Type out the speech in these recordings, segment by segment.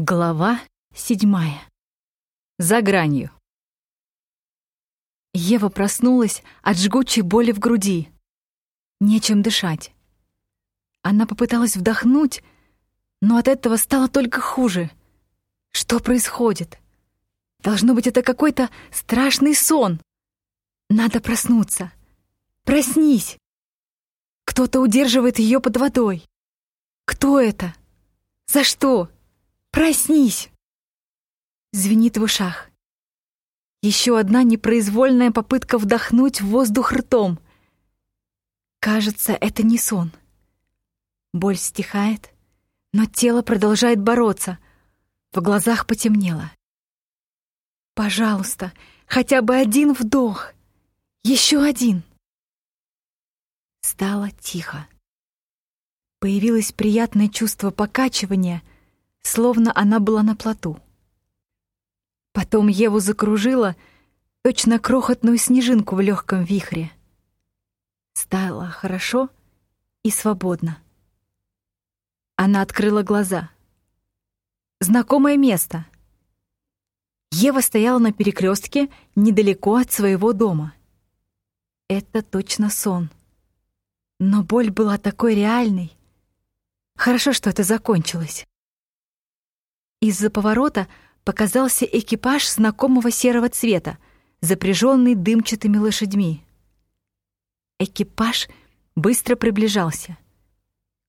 Глава седьмая. За гранью. Ева проснулась от жгучей боли в груди. Нечем дышать. Она попыталась вдохнуть, но от этого стало только хуже. Что происходит? Должно быть, это какой-то страшный сон. Надо проснуться. Проснись! Кто-то удерживает ее под водой. Кто это? За что? Проснись!» Звенит в ушах. Еще одна непроизвольная попытка вдохнуть воздух ртом. Кажется, это не сон. Боль стихает, но тело продолжает бороться. В глазах потемнело. «Пожалуйста, хотя бы один вдох. Еще один». Стало тихо. Появилось приятное чувство покачивания — словно она была на плоту. Потом Еву закружила точно крохотную снежинку в легком вихре. Стало хорошо и свободно. Она открыла глаза. Знакомое место. Ева стояла на перекрестке недалеко от своего дома. Это точно сон. Но боль была такой реальной. Хорошо, что это закончилось. Из-за поворота показался экипаж знакомого серого цвета, запряженный дымчатыми лошадьми. Экипаж быстро приближался.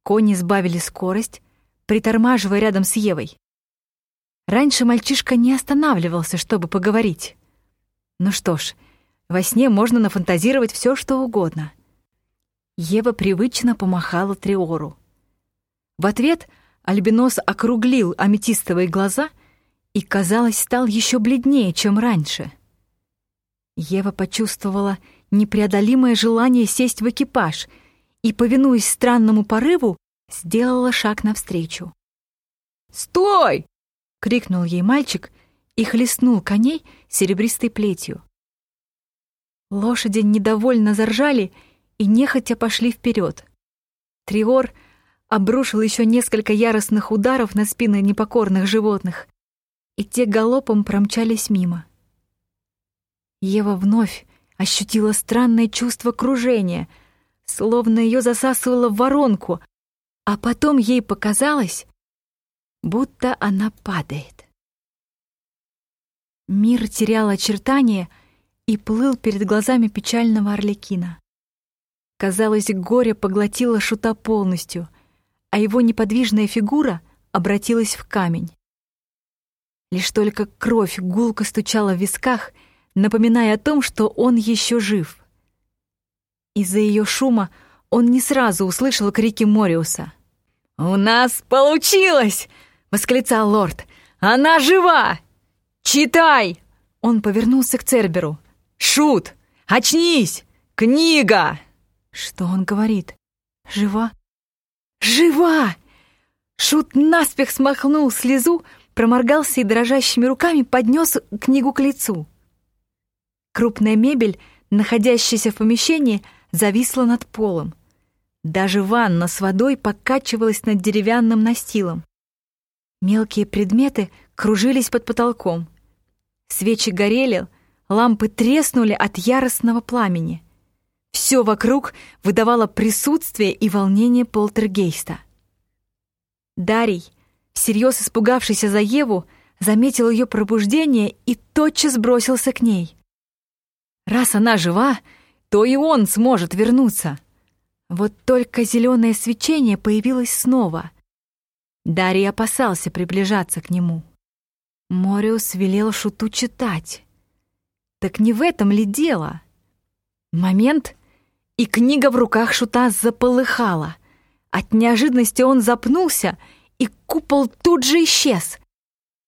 Кони сбавили скорость, притормаживая рядом с Евой. Раньше мальчишка не останавливался, чтобы поговорить. Ну что ж, во сне можно нафантазировать все, что угодно. Ева привычно помахала Триору. В ответ Альбинос округлил аметистовые глаза и, казалось, стал еще бледнее, чем раньше. Ева почувствовала непреодолимое желание сесть в экипаж и, повинуясь странному порыву, сделала шаг навстречу. «Стой!» — крикнул ей мальчик и хлестнул коней серебристой плетью. Лошади недовольно заржали и нехотя пошли вперед. Триор — обрушил еще несколько яростных ударов на спины непокорных животных, и те галопом промчались мимо. Ева вновь ощутила странное чувство кружения, словно ее засасывало в воронку, а потом ей показалось, будто она падает. Мир терял очертания и плыл перед глазами печального Орликина. Казалось, горе поглотило шута полностью — а его неподвижная фигура обратилась в камень. Лишь только кровь гулко стучала в висках, напоминая о том, что он еще жив. Из-за ее шума он не сразу услышал крики Мориуса. «У нас получилось!» — восклицал лорд. «Она жива! Читай!» Он повернулся к Церберу. «Шут! Очнись! Книга!» Что он говорит? «Жива? «Жива!» Шут наспех смахнул слезу, проморгался и дрожащими руками поднес книгу к лицу. Крупная мебель, находящаяся в помещении, зависла над полом. Даже ванна с водой покачивалась над деревянным настилом. Мелкие предметы кружились под потолком. Свечи горели, лампы треснули от яростного пламени — все вокруг выдавало присутствие и волнение полтергейста. Дарий, всерьез испугавшийся за Еву, заметил ее пробуждение и тотчас бросился к ней. Раз она жива, то и он сможет вернуться. Вот только зеленое свечение появилось снова. Дарий опасался приближаться к нему. Мориус велел Шуту читать. Так не в этом ли дело? Момент, и книга в руках Шута заполыхала. От неожиданности он запнулся, и купол тут же исчез.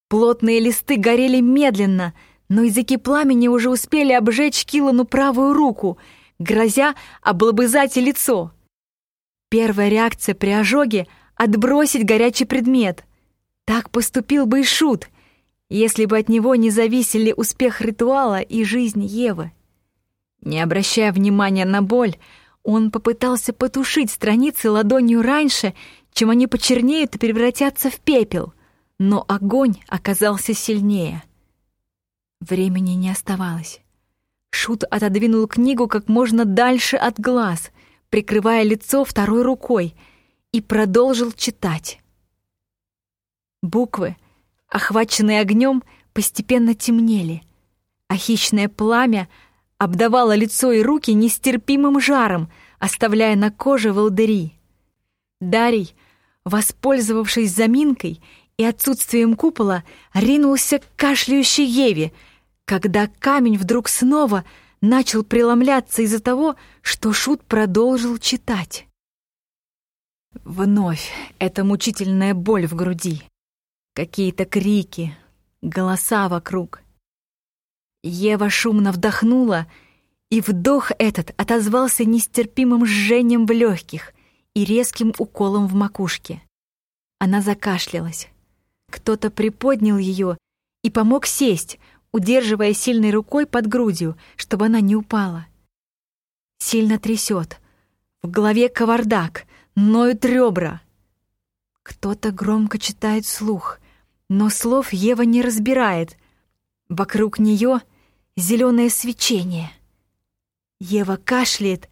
Плотные листы горели медленно, но языки пламени уже успели обжечь Килану правую руку, грозя облобызать лицо. Первая реакция при ожоге — отбросить горячий предмет. Так поступил бы и Шут, если бы от него не зависели успех ритуала и жизнь Евы. Не обращая внимания на боль, он попытался потушить страницы ладонью раньше, чем они почернеют и превратятся в пепел. но огонь оказался сильнее. Времени не оставалось. Шут отодвинул книгу как можно дальше от глаз, прикрывая лицо второй рукой, и продолжил читать. Буквы, охваченные огнем, постепенно темнели, а хищное пламя обдавало лицо и руки нестерпимым жаром, оставляя на коже волдыри. Дарий, воспользовавшись заминкой и отсутствием купола, ринулся к кашляющей Еве, когда камень вдруг снова начал преломляться из-за того, что Шут продолжил читать. Вновь эта мучительная боль в груди. Какие-то крики, голоса вокруг. Ева шумно вдохнула, и вдох этот отозвался нестерпимым жжением в легких и резким уколом в макушке. Она закашлялась. Кто-то приподнял ее и помог сесть, удерживая сильной рукой под грудью, чтобы она не упала. Сильно трясет. В голове кавардак, ноют ребра. Кто-то громко читает слух, но слов Ева не разбирает. Вокруг нее зеленое свечение. Ева кашляет,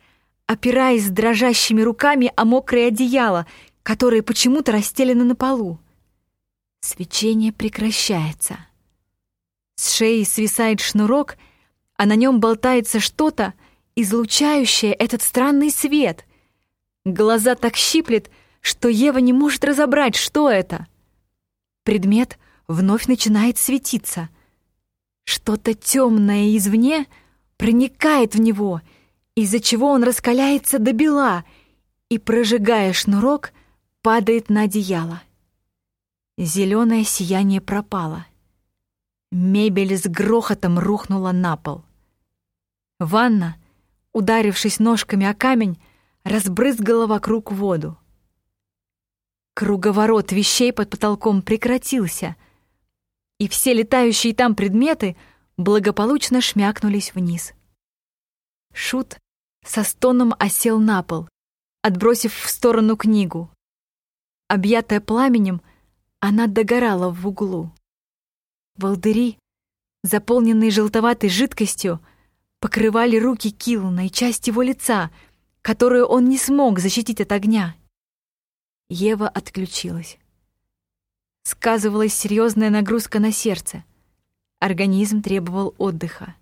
опираясь дрожащими руками о мокрое одеяло, которое почему-то расстелено на полу. Свечение прекращается. С шеи свисает шнурок, а на нем болтается что-то, излучающее этот странный свет. Глаза так щиплет, что Ева не может разобрать, что это. Предмет вновь начинает светиться. Что-то темное извне проникает в него, из-за чего он раскаляется до бела и, прожигая шнурок, падает на одеяло. Зеленое сияние пропало. Мебель с грохотом рухнула на пол. Ванна, ударившись ножками о камень, разбрызгала вокруг воду. Круговорот вещей под потолком прекратился, и все летающие там предметы благополучно шмякнулись вниз. Шут со стоном осел на пол, отбросив в сторону книгу. Объятая пламенем, она догорала в углу. Волдыри, заполненные желтоватой жидкостью, покрывали руки Килана и часть его лица, которую он не смог защитить от огня. Ева отключилась. Сказывалась серьезная нагрузка на сердце. Организм требовал отдыха.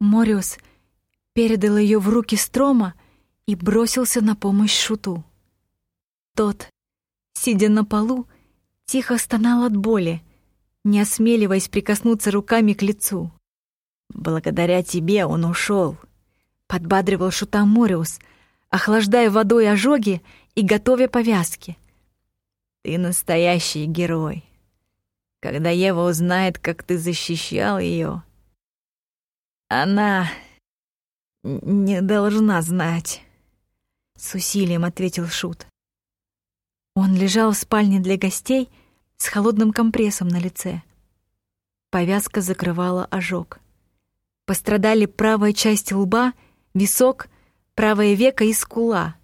Мориус передал ее в руки Строма и бросился на помощь Шуту. Тот, сидя на полу, тихо стонал от боли, не осмеливаясь прикоснуться руками к лицу. «Благодаря тебе он ушел», — подбадривал шута Мориус, охлаждая водой ожоги и готовя повязки. «Ты настоящий герой. Когда Ева узнает, как ты защищал ее, она не должна знать», — с усилием ответил Шут. Он лежал в спальне для гостей с холодным компрессом на лице. Повязка закрывала ожог. Пострадали правая часть лба, висок, правое веко и скула.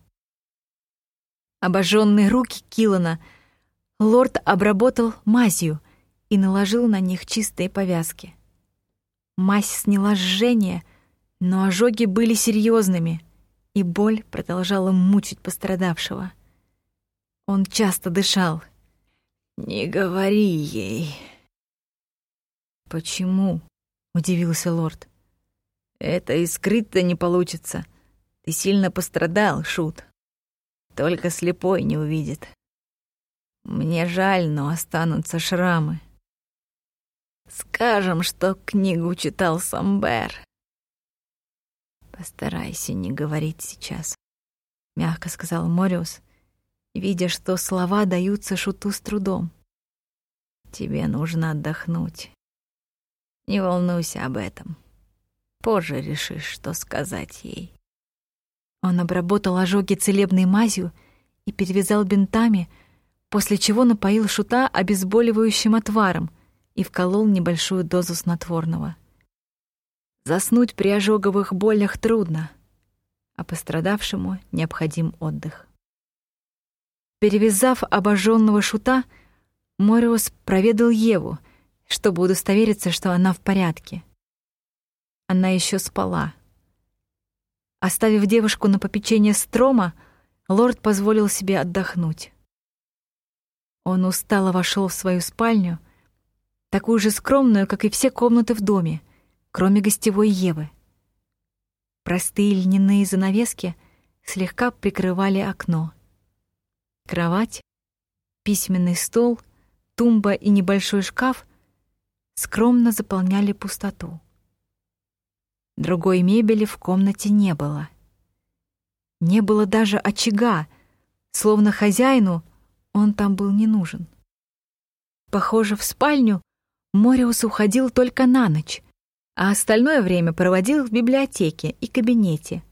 Обожженные руки Килана лорд обработал мазью и наложил на них чистые повязки. Мазь сняла жжение, но ожоги были серьезными, и боль продолжала мучить пострадавшего. Он часто дышал. «Не говори ей». «Почему?» — удивился лорд. «Это и скрыть-то не получится. Ты сильно пострадал, Шут. Только слепой не увидит. Мне жаль, но останутся шрамы. Скажем, что книгу читал Самбер. Постарайся не говорить сейчас, мягко сказал Мориус видя, что слова даются шуту с трудом. Тебе нужно отдохнуть. Не волнуйся об этом. Позже решишь, что сказать ей. Он обработал ожоги целебной мазью и перевязал бинтами, после чего напоил шута обезболивающим отваром и вколол небольшую дозу снотворного. Заснуть при ожоговых болях трудно, а пострадавшему необходим отдых. Перевязав обожженного шута, Мориус проведал Еву, чтобы удостовериться, что она в порядке. Она еще спала. Оставив девушку на попечение Строма, лорд позволил себе отдохнуть. Он устало вошел в свою спальню, такую же скромную, как и все комнаты в доме, кроме гостевой Евы. Простые льняные занавески слегка прикрывали окно. Кровать, письменный стол, тумба и небольшой шкаф скромно заполняли пустоту. Другой мебели в комнате не было. Не было даже очага, словно хозяину он там был не нужен. Похоже, в спальню Мориус уходил только на ночь, а остальное время проводил в библиотеке и кабинете,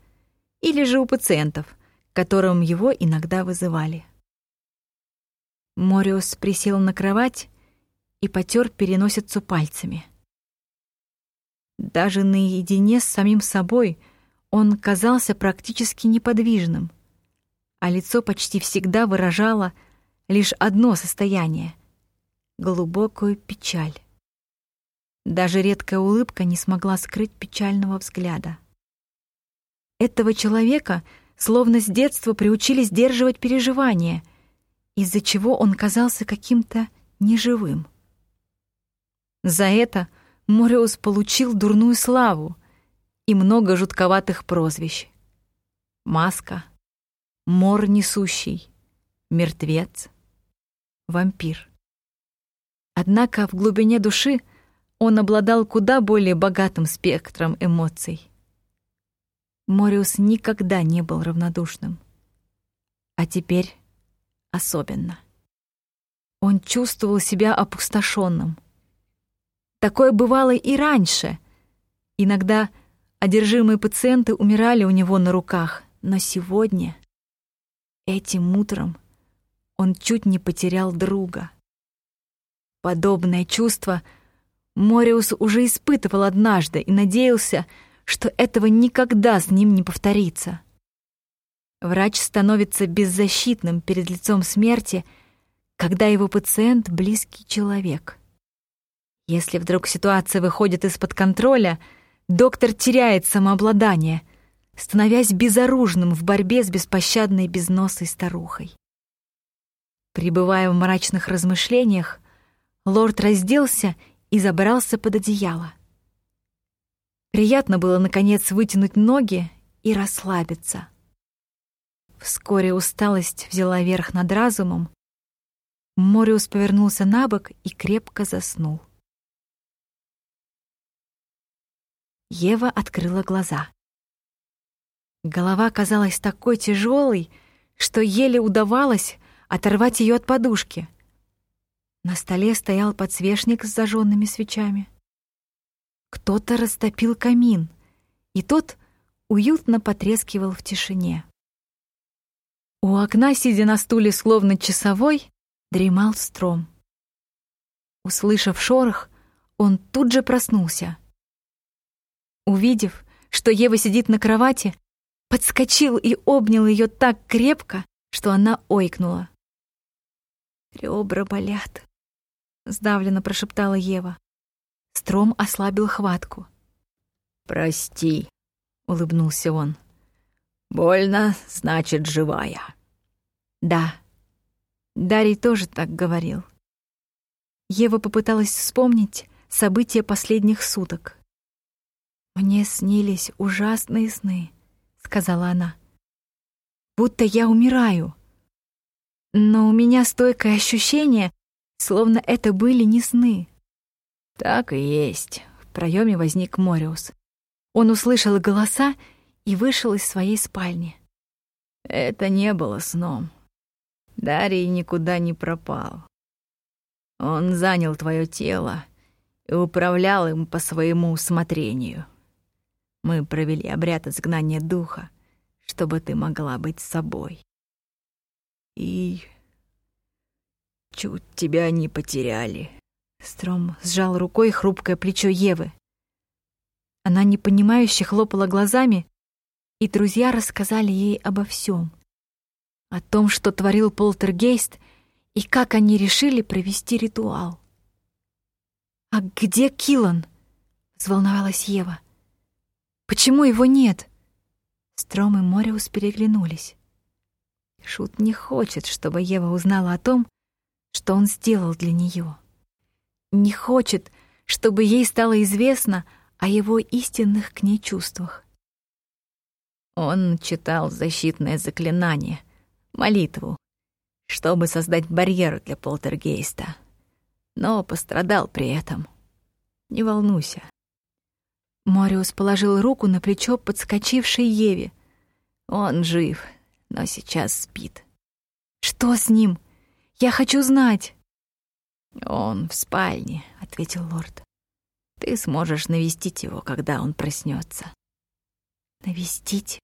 или же у пациентов, которым его иногда вызывали. Мориус присел на кровать и потер переносицу пальцами. Даже наедине с самим собой он казался практически неподвижным, а лицо почти всегда выражало лишь одно состояние — глубокую печаль. Даже редкая улыбка не смогла скрыть печального взгляда. Этого человека словно с детства приучили сдерживать переживания, из-за чего он казался каким-то неживым. За это Мориус получил дурную славу и много жутковатых прозвищ. Маска, мор несущий, мертвец, вампир. Однако в глубине души он обладал куда более богатым спектром эмоций. Мориус никогда не был равнодушным. А теперь особенно. Он чувствовал себя опустошенным — Такое бывало и раньше. Иногда одержимые пациенты умирали у него на руках, но сегодня, этим утром, он чуть не потерял друга. Подобное чувство Мориус уже испытывал однажды и надеялся, что этого никогда с ним не повторится. Врач становится беззащитным перед лицом смерти, когда его пациент — близкий человек. Если вдруг ситуация выходит из-под контроля, доктор теряет самообладание, становясь безоружным в борьбе с беспощадной безносой старухой. Пребывая в мрачных размышлениях, лорд разделся и забрался под одеяло. Приятно было, наконец, вытянуть ноги и расслабиться. Вскоре усталость взяла верх над разумом. Мориус повернулся на бок и крепко заснул. Ева открыла глаза. Голова казалась такой тяжелой, что еле удавалось оторвать ее от подушки. На столе стоял подсвечник с зажженными свечами. Кто-то растопил камин, и тот уютно потрескивал в тишине. У окна, сидя на стуле словно часовой, дремал стром. Услышав шорох, он тут же проснулся — Увидев, что Ева сидит на кровати, подскочил и обнял ее так крепко, что она ойкнула. «Ребра болят», — сдавленно прошептала Ева. Стром ослабил хватку. «Прости», — улыбнулся он. «Больно, значит, живая». «Да». Дарий тоже так говорил. Ева попыталась вспомнить события последних суток. «Мне снились ужасные сны», — сказала она. «Будто я умираю. Но у меня стойкое ощущение, словно это были не сны». «Так и есть», — в проеме возник Мориус. Он услышал голоса и вышел из своей спальни. Это не было сном. Дарий никуда не пропал. Он занял твое тело и управлял им по своему усмотрению. Мы провели обряд изгнания духа, чтобы ты могла быть собой. И чуть тебя не потеряли. Стром сжал рукой хрупкое плечо Евы. Она непонимающе хлопала глазами, и друзья рассказали ей обо всем. О том, что творил полтергейст, И как они решили провести ритуал? «А где Килан?» — взволновалась Ева. «Почему его нет?» Стром и Мориус переглянулись. Шут не хочет, чтобы Ева узнала о том, что он сделал для нее. Не хочет, чтобы ей стало известно о его истинных к ней чувствах. Он читал защитное заклинание, молитву, чтобы создать барьер для полтергейста, но пострадал при этом. Не волнуйся. Мориус положил руку на плечо подскочившей Еве. Он жив, но сейчас спит. «Что с ним? Я хочу знать!» «Он в спальне», — ответил лорд. «Ты сможешь навестить его, когда он проснется. «Навестить?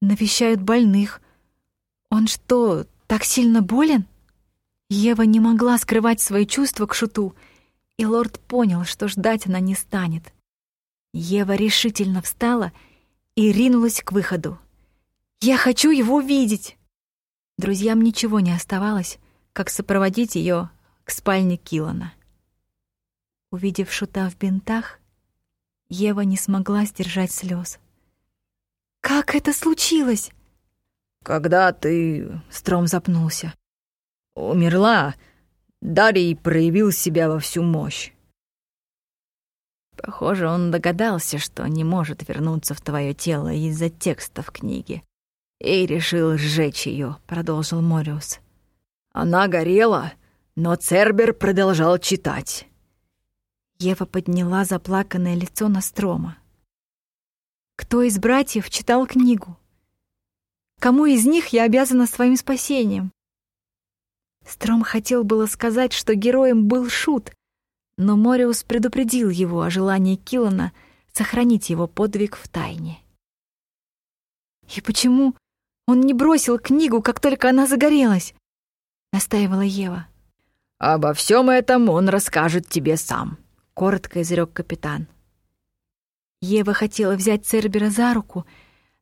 Навещают больных. Он что, так сильно болен?» Ева не могла скрывать свои чувства к шуту, и лорд понял, что ждать она не станет. Ева решительно встала и ринулась к выходу. «Я хочу его видеть!» Друзьям ничего не оставалось, как сопроводить ее к спальне Килана. Увидев Шута в бинтах, Ева не смогла сдержать слез. «Как это случилось?» «Когда ты...» — Стром запнулся. «Умерла, Дарий проявил себя во всю мощь. Похоже, он догадался, что не может вернуться в твое тело из-за текста в книге и решил сжечь ее, продолжил Мориус. Она горела, но Цербер продолжал читать. Ева подняла заплаканное лицо на Строма. Кто из братьев читал книгу? Кому из них я обязана своим спасением? Стром хотел было сказать, что героем был Шут, но Мориус предупредил его о желании Киллана сохранить его подвиг в тайне. И почему он не бросил книгу, как только она загорелась, настаивала Ева. Обо всем этом он расскажет тебе сам, коротко изрек капитан. Ева хотела взять Цербера за руку,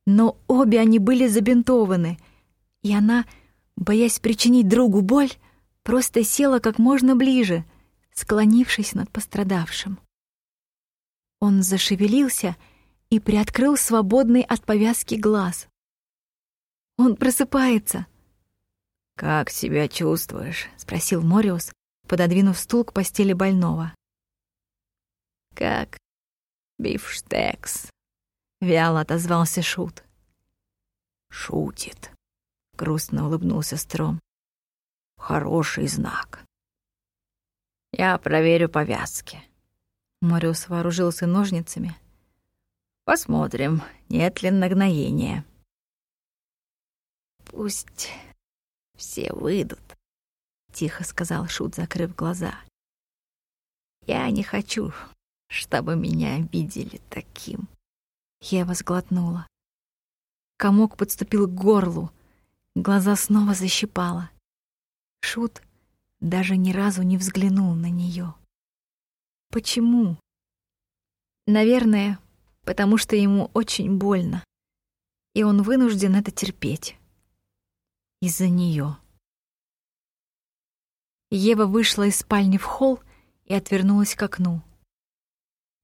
но обе они были забинтованы, и она, боясь причинить другу боль, просто села как можно ближе, склонившись над пострадавшим. Он зашевелился и приоткрыл свободный от повязки глаз. Он просыпается. Как себя чувствуешь? спросил Мориус, пододвинув стул к постели больного. Как бифштекс, вяло отозвался шут. Шутит, грустно улыбнулся Стром. Хороший знак. Я проверю повязки. Мориус вооружился ножницами. Посмотрим, нет ли нагноения. «Пусть все выйдут», — тихо сказал Шут, закрыв глаза. «Я не хочу, чтобы меня видели таким». Ева сглотнула. Комок подступил к горлу, глаза снова защипало. Шут даже ни разу не взглянул на нее. Почему? Наверное, потому что ему очень больно, и он вынужден это терпеть из-за нее. Ева вышла из спальни в холл и отвернулась к окну.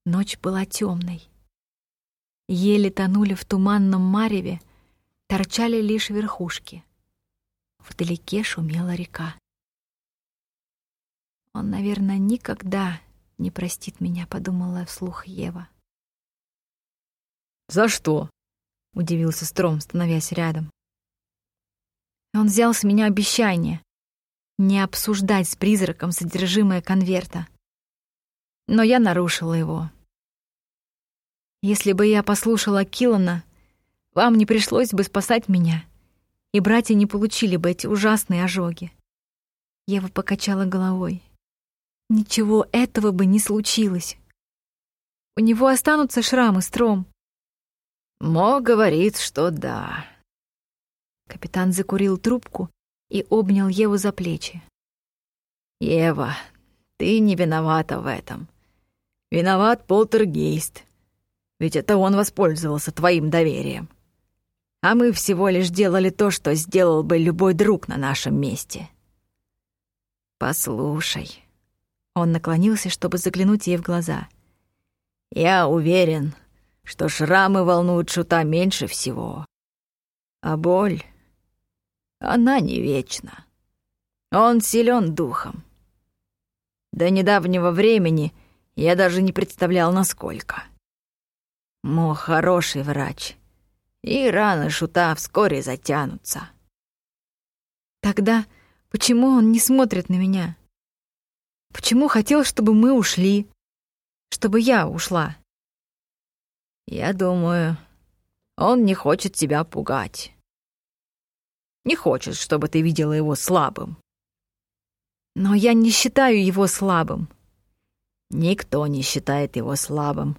Ночь была темной. Еле тонули в туманном мареве, торчали лишь верхушки. Вдалеке шумела река. Он, наверное, никогда не простит меня, подумала вслух Ева. За что? удивился Стром, становясь рядом. Он взял с меня обещание не обсуждать с призраком содержимое конверта. Но я нарушила его. Если бы я послушала Киллана, вам не пришлось бы спасать меня, и братья не получили бы эти ужасные ожоги. Ева покачала головой. Ничего этого бы не случилось. У него останутся шрамы, Стром. Мо говорит, что да. Капитан закурил трубку и обнял Еву за плечи. «Ева, ты не виновата в этом. Виноват полтергейст. Ведь это он воспользовался твоим доверием. А мы всего лишь делали то, что сделал бы любой друг на нашем месте». Послушай. Он наклонился, чтобы заглянуть ей в глаза. Я уверен, что шрамы волнуют шута меньше всего. А боль, она не вечна. Он силен духом. До недавнего времени я даже не представлял, насколько. Мо хороший врач, и раны шута вскоре затянутся. Тогда почему он не смотрит на меня? Почему хотел, чтобы мы ушли? Чтобы я ушла? Я думаю, он не хочет тебя пугать. Не хочет, чтобы ты видела его слабым. Но я не считаю его слабым. Никто не считает его слабым,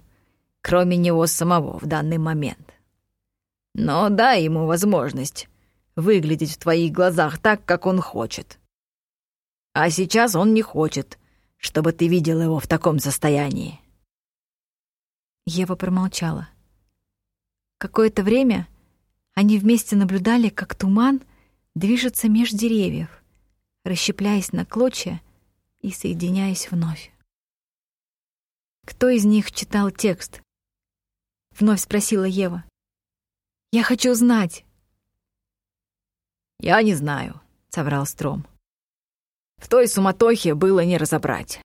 кроме него самого в данный момент. Но дай ему возможность выглядеть в твоих глазах так, как он хочет. А сейчас он не хочет, чтобы ты видела его в таком состоянии. Ева промолчала. Какое-то время они вместе наблюдали, как туман движется меж деревьев, расщепляясь на клочья и соединяясь вновь. «Кто из них читал текст?» — вновь спросила Ева. «Я хочу знать!» «Я не знаю», — соврал Стром. «В той суматохе было не разобрать».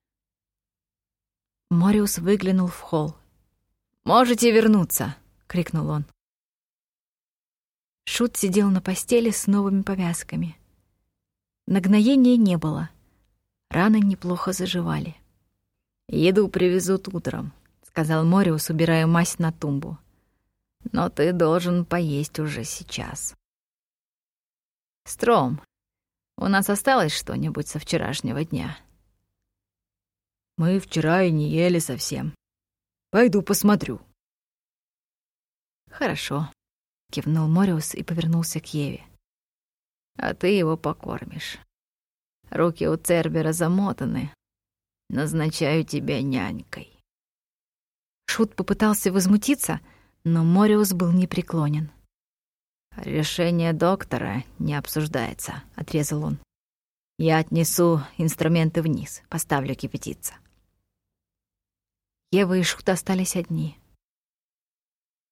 Мориус выглянул в холл. «Можете вернуться!» — крикнул он. Шут сидел на постели с новыми повязками. Нагноения не было. Раны неплохо заживали. «Еду привезут утром», — сказал Мориус, убирая мазь на тумбу. «Но ты должен поесть уже сейчас». «Стром, у нас осталось что-нибудь со вчерашнего дня?» «Мы вчера и не ели совсем. Пойду посмотрю». «Хорошо», — кивнул Мориус и повернулся к Еве. «А ты его покормишь. Руки у Цербера замотаны. Назначаю тебя нянькой». Шут попытался возмутиться, но Мориус был непреклонен. «Решение доктора не обсуждается», — отрезал он. «Я отнесу инструменты вниз, поставлю кипятиться». Ева и Шут остались одни.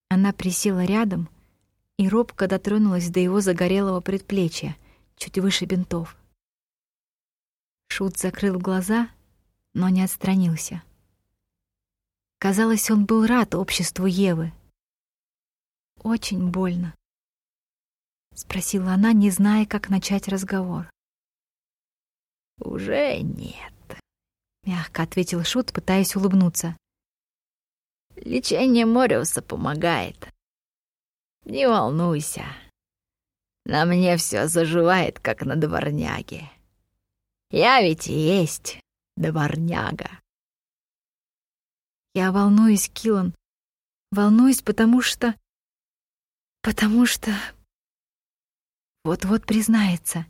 Она присела рядом и робко дотронулась до его загорелого предплечья, чуть выше бинтов. Шут закрыл глаза, но не отстранился. Казалось, он был рад обществу Евы. Очень больно. — спросила она, не зная, как начать разговор. «Уже нет», — мягко ответил Шут, пытаясь улыбнуться. «Лечение Мориуса помогает. Не волнуйся. На мне все заживает, как на дворняге. Я ведь и есть дворняга». «Я волнуюсь, Килан. Волнуюсь, потому что... потому что...» Вот-вот признается.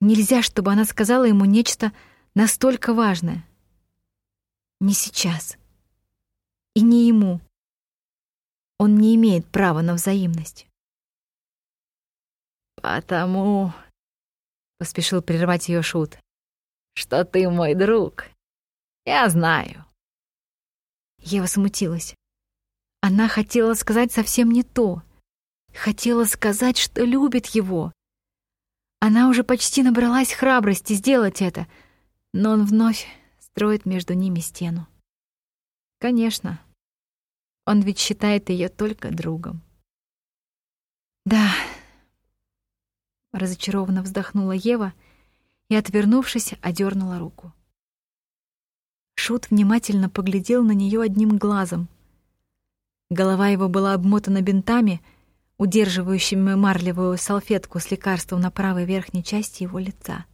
Нельзя, чтобы она сказала ему нечто настолько важное. Не сейчас. И не ему. Он не имеет права на взаимность. «Потому...» — поспешил прервать ее Шут. «Что ты мой друг. Я знаю». Ева смутилась. Она хотела сказать совсем не то — Хотела сказать, что любит его. Она уже почти набралась храбрости сделать это, но он вновь строит между ними стену. Конечно, он ведь считает ее только другом. Да, разочарованно вздохнула Ева и, отвернувшись, одернула руку. Шут внимательно поглядел на нее одним глазом. Голова его была обмотана бинтами — удерживающими марлевую салфетку с лекарством на правой верхней части его лица.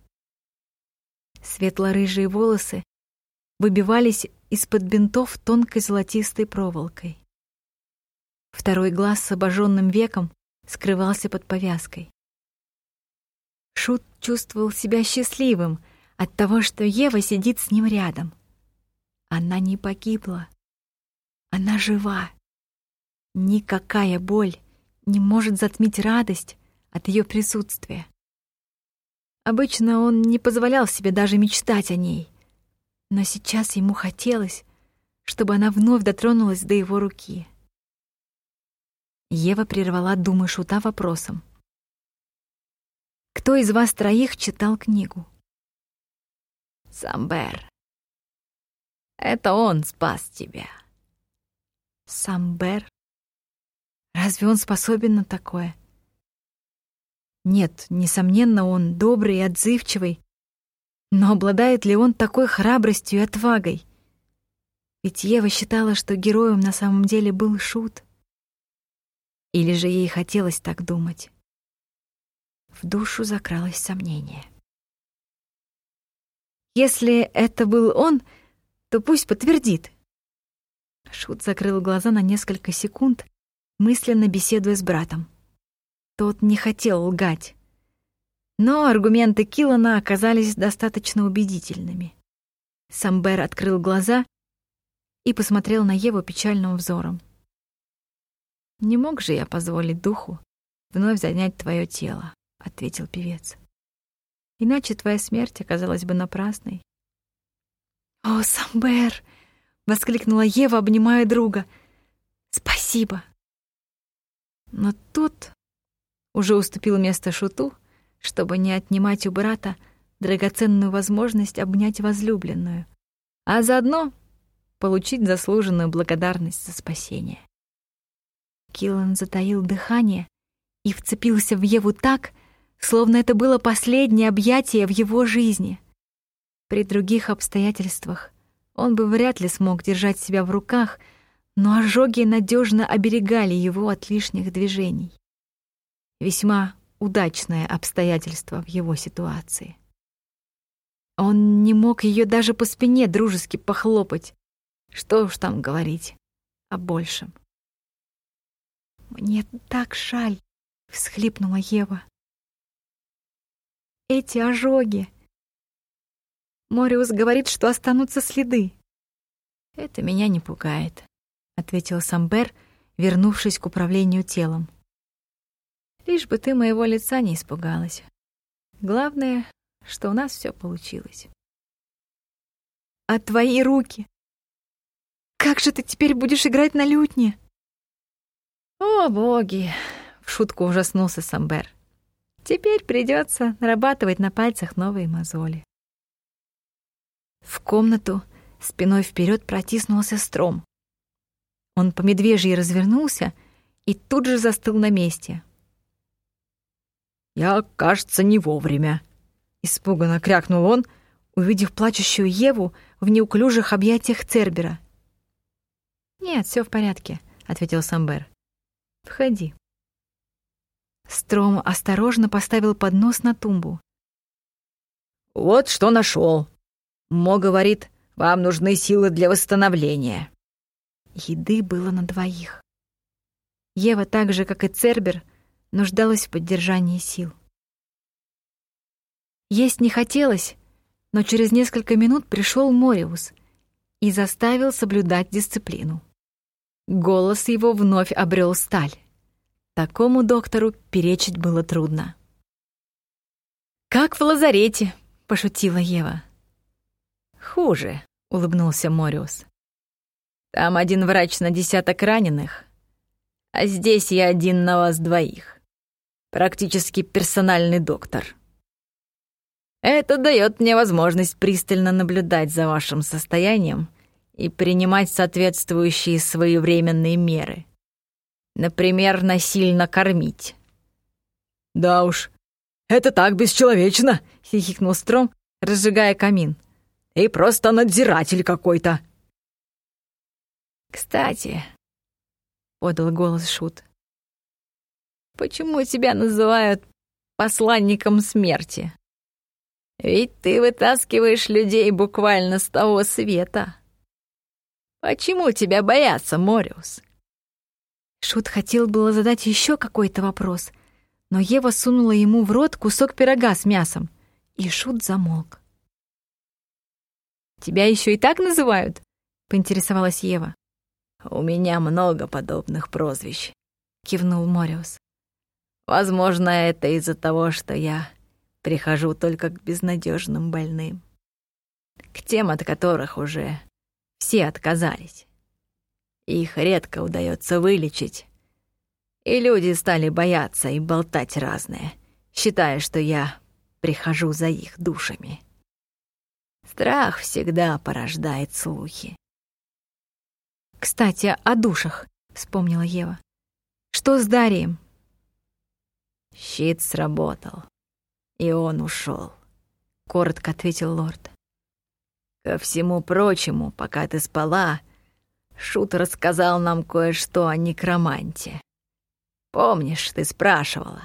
Светло-рыжие волосы выбивались из-под бинтов тонкой золотистой проволокой. Второй глаз с обожженным веком скрывался под повязкой. Шут чувствовал себя счастливым от того, что Ева сидит с ним рядом. Она не погибла. Она жива. Никакая боль не может затмить радость от ее присутствия. Обычно он не позволял себе даже мечтать о ней. Но сейчас ему хотелось, чтобы она вновь дотронулась до его руки. Ева прервала думы Шута вопросом. «Кто из вас троих читал книгу?» «Самбер. Это он спас тебя». «Самбер? Разве он способен на такое?» Нет, несомненно, он добрый и отзывчивый. Но обладает ли он такой храбростью и отвагой? Ведь Ева считала, что героем на самом деле был Шут. Или же ей хотелось так думать? В душу закралось сомнение. Если это был он, то пусть подтвердит. Шут закрыл глаза на несколько секунд, мысленно беседуя с братом. Тот не хотел лгать. Но аргументы Киллана оказались достаточно убедительными. Самбер открыл глаза и посмотрел на Еву печальным взором. «Не мог же я позволить духу вновь занять твое тело», — ответил певец. «Иначе твоя смерть оказалась бы напрасной». «О, Самбер!» — воскликнула Ева, обнимая друга. «Спасибо!» Но тут уже уступил место шуту, чтобы не отнимать у брата драгоценную возможность обнять возлюбленную, а заодно получить заслуженную благодарность за спасение. Киллан затаил дыхание и вцепился в Еву так, словно это было последнее объятие в его жизни. При других обстоятельствах он бы вряд ли смог держать себя в руках, но ожоги надежно оберегали его от лишних движений весьма удачное обстоятельство в его ситуации. Он не мог ее даже по спине дружески похлопать. Что уж там говорить о большем. «Мне так жаль», — всхлипнула Ева. «Эти ожоги!» Мориус говорит, что останутся следы. «Это меня не пугает», — ответил Самбер, вернувшись к управлению телом. Лишь бы ты моего лица не испугалась. Главное, что у нас все получилось. А твои руки? Как же ты теперь будешь играть на лютне? О, боги! В шутку ужаснулся Самбер. Теперь придется нарабатывать на пальцах новые мозоли. В комнату спиной вперед протиснулся Стром. Он по медвежьи развернулся и тут же застыл на месте. «Я, кажется, не вовремя», — испуганно крякнул он, увидев плачущую Еву в неуклюжих объятиях Цербера. «Нет, все в порядке», — ответил Самбер. «Входи». Стром осторожно поставил поднос на тумбу. «Вот что нашел. Мо говорит, вам нужны силы для восстановления». Еды было на двоих. Ева, так же, как и Цербер, нуждалась в поддержании сил. Есть не хотелось, но через несколько минут пришел Мориус и заставил соблюдать дисциплину. Голос его вновь обрел сталь. Такому доктору перечить было трудно. «Как в лазарете», — пошутила Ева. «Хуже», — улыбнулся Мориус. «Там один врач на десяток раненых, а здесь я один на вас двоих практически персональный доктор. Это дает мне возможность пристально наблюдать за вашим состоянием и принимать соответствующие своевременные меры. Например, насильно кормить. «Да уж, это так бесчеловечно!» — хихикнул Стром, разжигая камин. «И просто надзиратель какой-то!» «Кстати», — подал голос Шут, Почему тебя называют посланником смерти? Ведь ты вытаскиваешь людей буквально с того света. Почему тебя боятся, Мориус? Шут хотел было задать еще какой-то вопрос, но Ева сунула ему в рот кусок пирога с мясом, и Шут замолк. «Тебя еще и так называют?» — поинтересовалась Ева. «У меня много подобных прозвищ», — кивнул Мориус. Возможно, это из-за того, что я прихожу только к безнадежным больным. К тем, от которых уже все отказались. Их редко удается вылечить. И люди стали бояться и болтать разное, считая, что я прихожу за их душами. Страх всегда порождает слухи. «Кстати, о душах», — вспомнила Ева. «Что с Дарием?» Щит сработал, и он ушел, коротко ответил лорд. Ко всему прочему, пока ты спала, Шут рассказал нам кое-что о некроманте. Помнишь, ты спрашивала?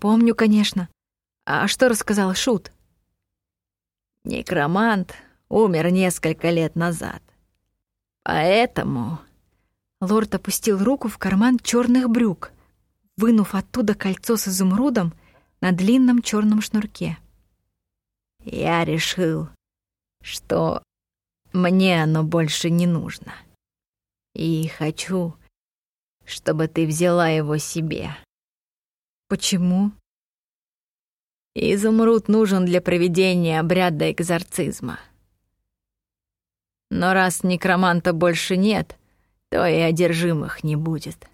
Помню, конечно. А что рассказал Шут? Некромант умер несколько лет назад. Поэтому... Лорд опустил руку в карман черных брюк, вынув оттуда кольцо с изумрудом на длинном черном шнурке. Я решил, что мне оно больше не нужно. И хочу, чтобы ты взяла его себе. Почему? Изумруд нужен для проведения обряда экзорцизма. Но раз некроманта больше нет, то и одержимых не будет.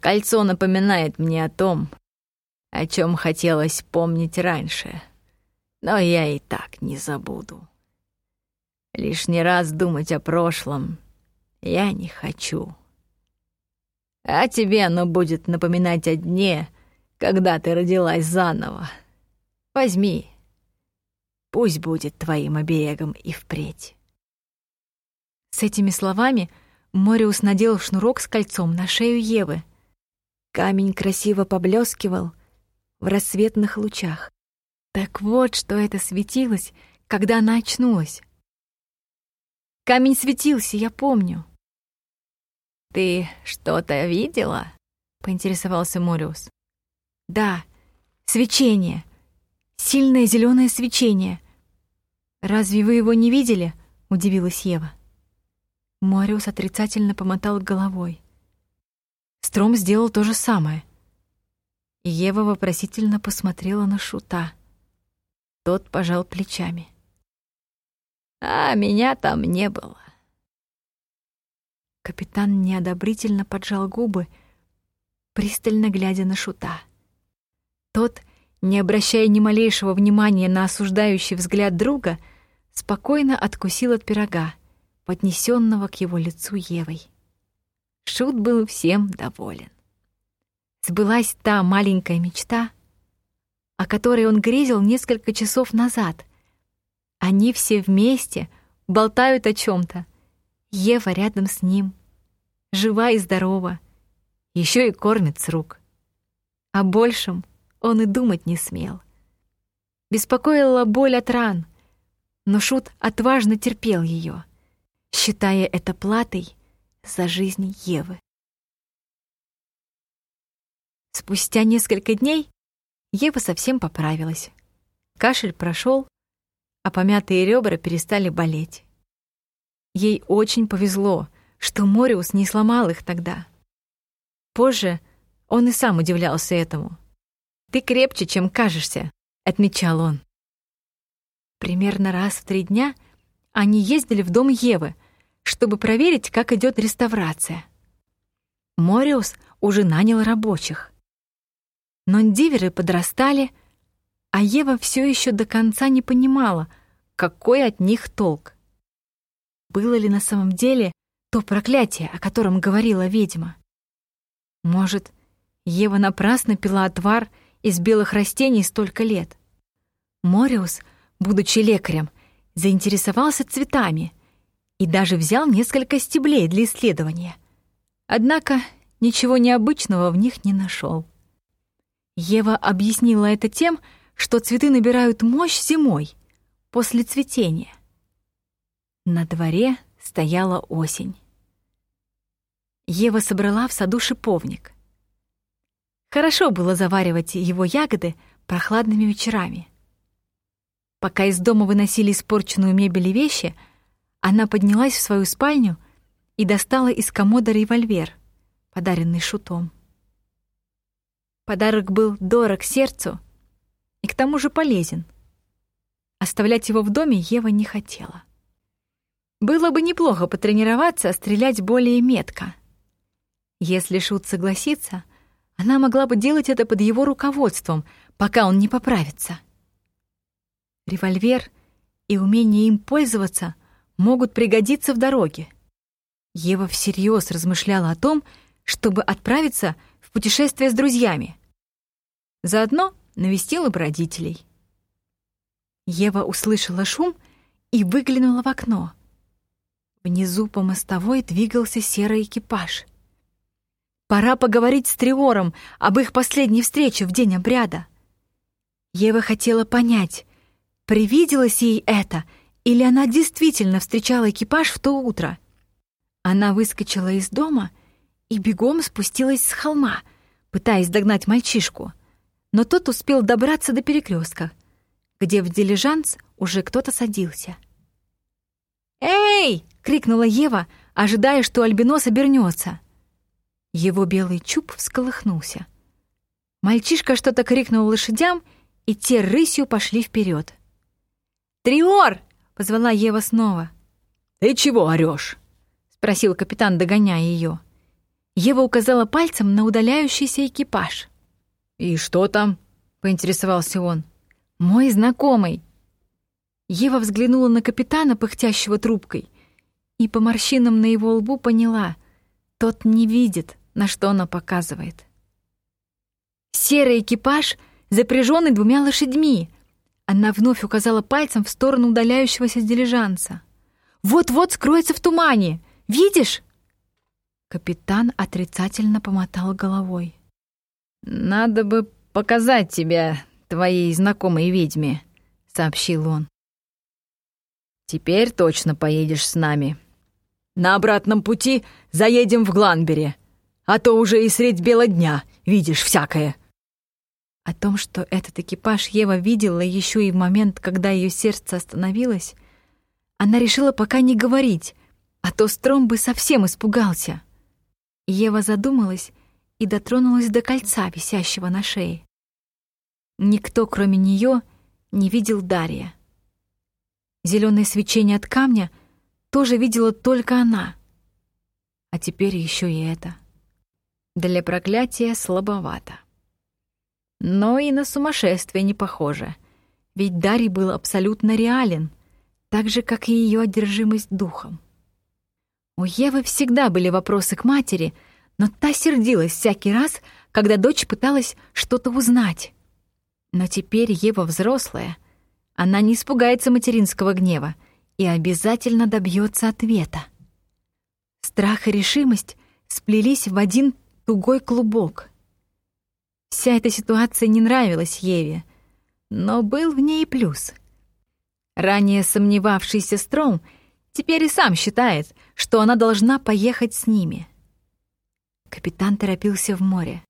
Кольцо напоминает мне о том, о чем хотелось помнить раньше, но я и так не забуду. Лишний раз думать о прошлом я не хочу. А тебе оно будет напоминать о дне, когда ты родилась заново. Возьми. Пусть будет твоим оберегом и впредь. С этими словами Мориус надел шнурок с кольцом на шею Евы. Камень красиво поблескивал в рассветных лучах. Так вот, что это светилось, когда она очнулась. Камень светился, я помню. «Ты что-то видела?» — поинтересовался Мориус. «Да, свечение. Сильное зеленое свечение. Разве вы его не видели?» — удивилась Ева. Мориус отрицательно помотал головой. Стром сделал то же самое. Ева вопросительно посмотрела на Шута. Тот пожал плечами. «А меня там не было. Капитан неодобрительно поджал губы, пристально глядя на шута. Тот, не обращая ни малейшего внимания на осуждающий взгляд друга, спокойно откусил от пирога, поднесенного к его лицу Евой. Шут был всем доволен. Сбылась та маленькая мечта, о которой он грезил несколько часов назад. Они все вместе болтают о чем то Ева рядом с ним, жива и здорова, еще и кормит с рук. О большем он и думать не смел. Беспокоила боль от ран, но Шут отважно терпел ее, считая это платой за жизнь Евы. Спустя несколько дней Ева совсем поправилась. Кашель прошел, а помятые ребра перестали болеть. Ей очень повезло, что Мориус не сломал их тогда. Позже он и сам удивлялся этому. «Ты крепче, чем кажешься», — отмечал он. Примерно раз в три дня они ездили в дом Евы, чтобы проверить, как идет реставрация. Мориус уже нанял рабочих. Но диверы подрастали, а Ева все еще до конца не понимала, какой от них толк. Было ли на самом деле то проклятие, о котором говорила ведьма? Может, Ева напрасно пила отвар из белых растений столько лет? Мориус, будучи лекарем, заинтересовался цветами и даже взял несколько стеблей для исследования. Однако ничего необычного в них не нашел. Ева объяснила это тем, что цветы набирают мощь зимой, после цветения. На дворе стояла осень. Ева собрала в саду шиповник. Хорошо было заваривать его ягоды прохладными вечерами. Пока из дома выносили испорченную мебель и вещи, она поднялась в свою спальню и достала из комода револьвер, подаренный шутом. Подарок был дорог сердцу и к тому же полезен. Оставлять его в доме Ева не хотела. Было бы неплохо потренироваться, стрелять более метко. Если Шут согласится, она могла бы делать это под его руководством, пока он не поправится. Револьвер и умение им пользоваться могут пригодиться в дороге. Ева всерьез размышляла о том, чтобы отправиться в путешествие с друзьями. Заодно навестила бы родителей. Ева услышала шум и выглянула в окно. Внизу по мостовой двигался серый экипаж. Пора поговорить с Триором об их последней встрече в день обряда. Ева хотела понять, привиделось ей это, или она действительно встречала экипаж в то утро. Она выскочила из дома и бегом спустилась с холма, пытаясь догнать мальчишку, но тот успел добраться до перекрестка, где в дилижанс уже кто-то садился. «Эй!» — крикнула Ева, ожидая, что альбинос обернется. Его белый чуб всколыхнулся. Мальчишка что-то крикнул лошадям, и те рысью пошли вперед. «Триор!» — позвала Ева снова. «Ты чего орёшь?» — спросил капитан, догоняя ее. Ева указала пальцем на удаляющийся экипаж. «И что там?» — поинтересовался он. «Мой знакомый». Ева взглянула на капитана, пыхтящего трубкой, и по морщинам на его лбу поняла, тот не видит, на что она показывает. Серый экипаж, запряженный двумя лошадьми. Она вновь указала пальцем в сторону удаляющегося дилижанса. «Вот-вот скроется в тумане! Видишь?» Капитан отрицательно помотал головой. «Надо бы показать тебя твоей знакомой ведьме», — сообщил он. «Теперь точно поедешь с нами. На обратном пути заедем в Гланбери, а то уже и средь бела дня видишь всякое». О том, что этот экипаж Ева видела еще и в момент, когда ее сердце остановилось, она решила пока не говорить, а то Стром бы совсем испугался. Ева задумалась и дотронулась до кольца, висящего на шее. Никто, кроме нее, не видел Дарья. Зеленое свечение от камня тоже видела только она. А теперь еще и это. Для проклятия слабовато. Но и на сумасшествие не похоже, ведь Дарий был абсолютно реален, так же, как и ее одержимость духом. У Евы всегда были вопросы к матери, но та сердилась всякий раз, когда дочь пыталась что-то узнать. Но теперь Ева взрослая, она не испугается материнского гнева и обязательно добьется ответа. Страх и решимость сплелись в один тугой клубок. Вся эта ситуация не нравилась Еве, но был в ней плюс. Ранее сомневавшийся Стром теперь и сам считает, что она должна поехать с ними. Капитан торопился в море.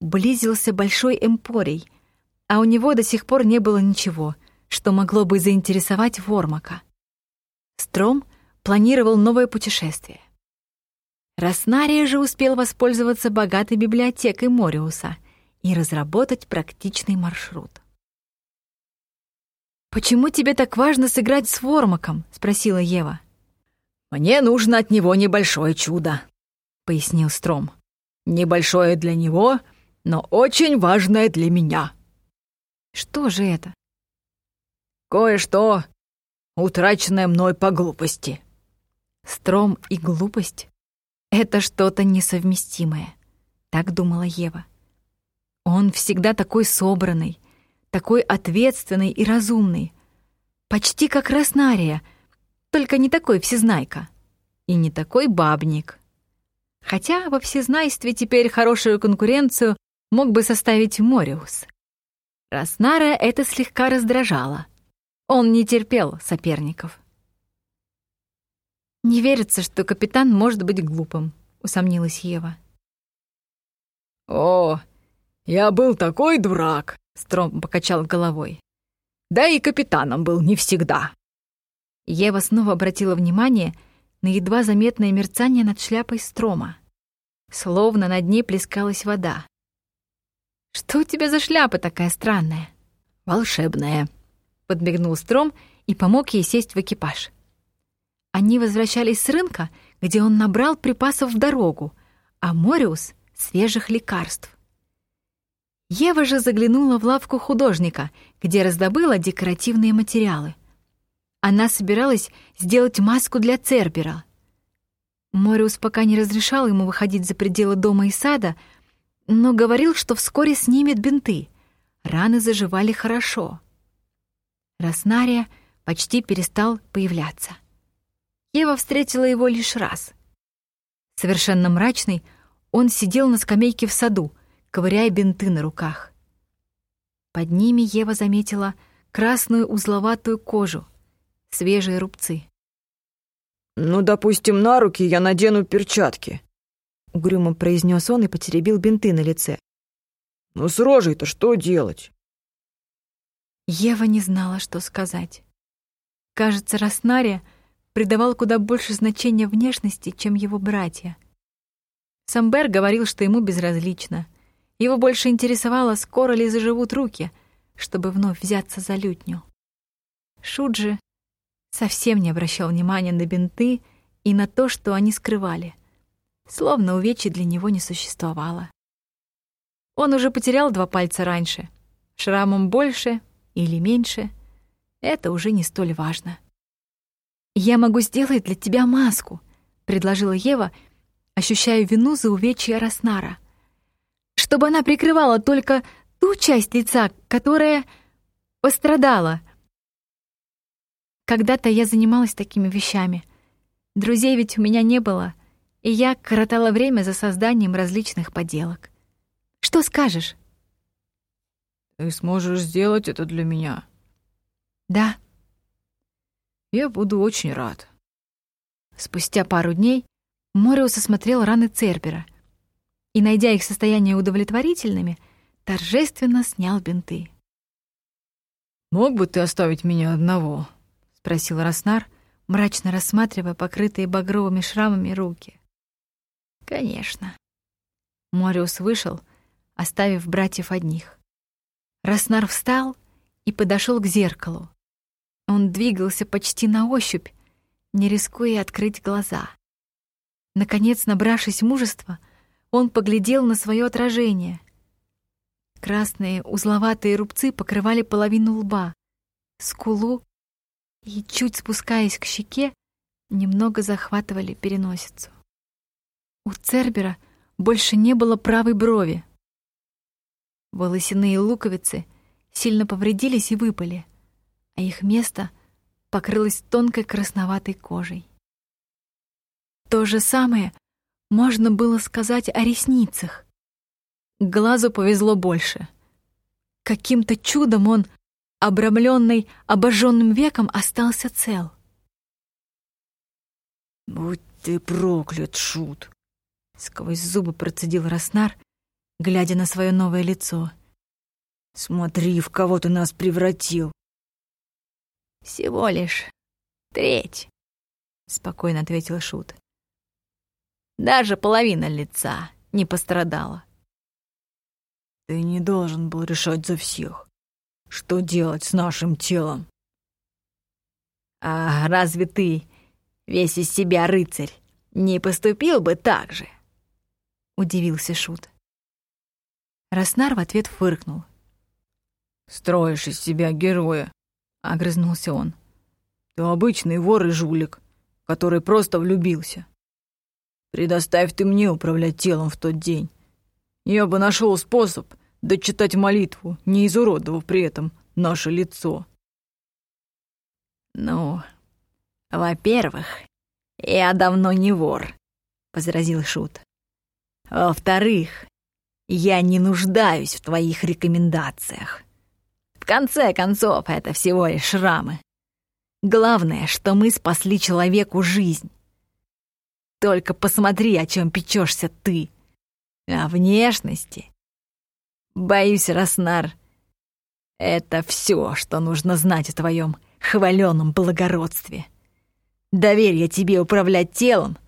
Близился большой эмпорий, а у него до сих пор не было ничего, что могло бы заинтересовать Вормака. Стром планировал новое путешествие. Роснария же успел воспользоваться богатой библиотекой Мориуса и разработать практичный маршрут. «Почему тебе так важно сыграть с Вормаком?» — спросила Ева. «Мне нужно от него небольшое чудо», — пояснил Стром. «Небольшое для него, но очень важное для меня». «Что же это?» «Кое-что, утраченное мной по глупости». «Стром и глупость — это что-то несовместимое», — так думала Ева. Он всегда такой собранный, такой ответственный и разумный. Почти как Роснария, только не такой всезнайка. И не такой бабник. Хотя во всезнайстве теперь хорошую конкуренцию мог бы составить Мориус. Роснара это слегка раздражало. Он не терпел соперников. «Не верится, что капитан может быть глупым», — усомнилась Ева. «О, «Я был такой дурак», — Стром покачал головой. «Да и капитаном был не всегда». Ева снова обратила внимание на едва заметное мерцание над шляпой Строма. Словно над ней плескалась вода. «Что у тебя за шляпа такая странная?» волшебная», — подмигнул Стром и помог ей сесть в экипаж. Они возвращались с рынка, где он набрал припасов в дорогу, а Мориус — свежих лекарств. Ева же заглянула в лавку художника, где раздобыла декоративные материалы. Она собиралась сделать маску для Цербера. Мориус пока не разрешал ему выходить за пределы дома и сада, но говорил, что вскоре снимет бинты. Раны заживали хорошо. Роснария почти перестал появляться. Ева встретила его лишь раз. Совершенно мрачный, он сидел на скамейке в саду, ковыряя бинты на руках. Под ними Ева заметила красную узловатую кожу, свежие рубцы. «Ну, допустим, на руки я надену перчатки», — угрюмо произнес он и потеребил бинты на лице. «Ну, с рожей-то что делать?» Ева не знала, что сказать. Кажется, Роснария придавал куда больше значения внешности, чем его братья. Самбер говорил, что ему безразлично. Его больше интересовало, скоро ли заживут руки, чтобы вновь взяться за лютню. Шуджи совсем не обращал внимания на бинты и на то, что они скрывали. Словно увечья для него не существовало. Он уже потерял два пальца раньше. Шрамом больше или меньше — это уже не столь важно. «Я могу сделать для тебя маску», — предложила Ева, ощущая вину за увечья Роснара. «Чтобы она прикрывала только ту часть лица, которая пострадала», — когда-то я занималась такими вещами. Друзей ведь у меня не было, и я коротала время за созданием различных поделок. Что скажешь? Ты сможешь сделать это для меня? Да. Я буду очень рад. Спустя пару дней Мориус осмотрел раны Цербера и, найдя их состояние удовлетворительными, торжественно снял бинты. «Мог бы ты оставить меня одного?» Спросил Роснар, мрачно рассматривая покрытые багровыми шрамами руки. Конечно. Мориус вышел, оставив братьев одних. Роснар встал и подошел к зеркалу. Он двигался почти на ощупь, не рискуя открыть глаза. Наконец, набравшись мужества, он поглядел на свое отражение. Красные узловатые рубцы покрывали половину лба, скулу и, чуть спускаясь к щеке, немного захватывали переносицу. У Цербера больше не было правой брови. Волосяные луковицы сильно повредились и выпали, а их место покрылось тонкой красноватой кожей. То же самое можно было сказать о ресницах. Глазу повезло больше. Каким-то чудом он обрамленный обожженным веком, остался цел. «Будь ты проклят, Шут!» — сквозь зубы процедил Роснар, глядя на свое новое лицо. «Смотри, в кого ты нас превратил!» «Всего лишь треть», — спокойно ответил Шут. «Даже половина лица не пострадала». «Ты не должен был решать за всех. Что делать с нашим телом? А разве ты, весь из себя рыцарь, не поступил бы так же? Удивился Шут. Роснар в ответ фыркнул. «Строишь из себя героя», — огрызнулся он. «Ты обычный вор и жулик, который просто влюбился. Предоставь ты мне управлять телом в тот день. Я бы нашел способ дочитать молитву, не изуродовав при этом наше лицо. «Ну, во-первых, я давно не вор», — возразил Шут. «Во-вторых, я не нуждаюсь в твоих рекомендациях. В конце концов, это всего лишь шрамы. Главное, что мы спасли человеку жизнь. Только посмотри, о чем печешься ты. О внешности Боюсь, Роснар, это все, что нужно знать о твоем хваленом благородстве. Доверь тебе управлять телом,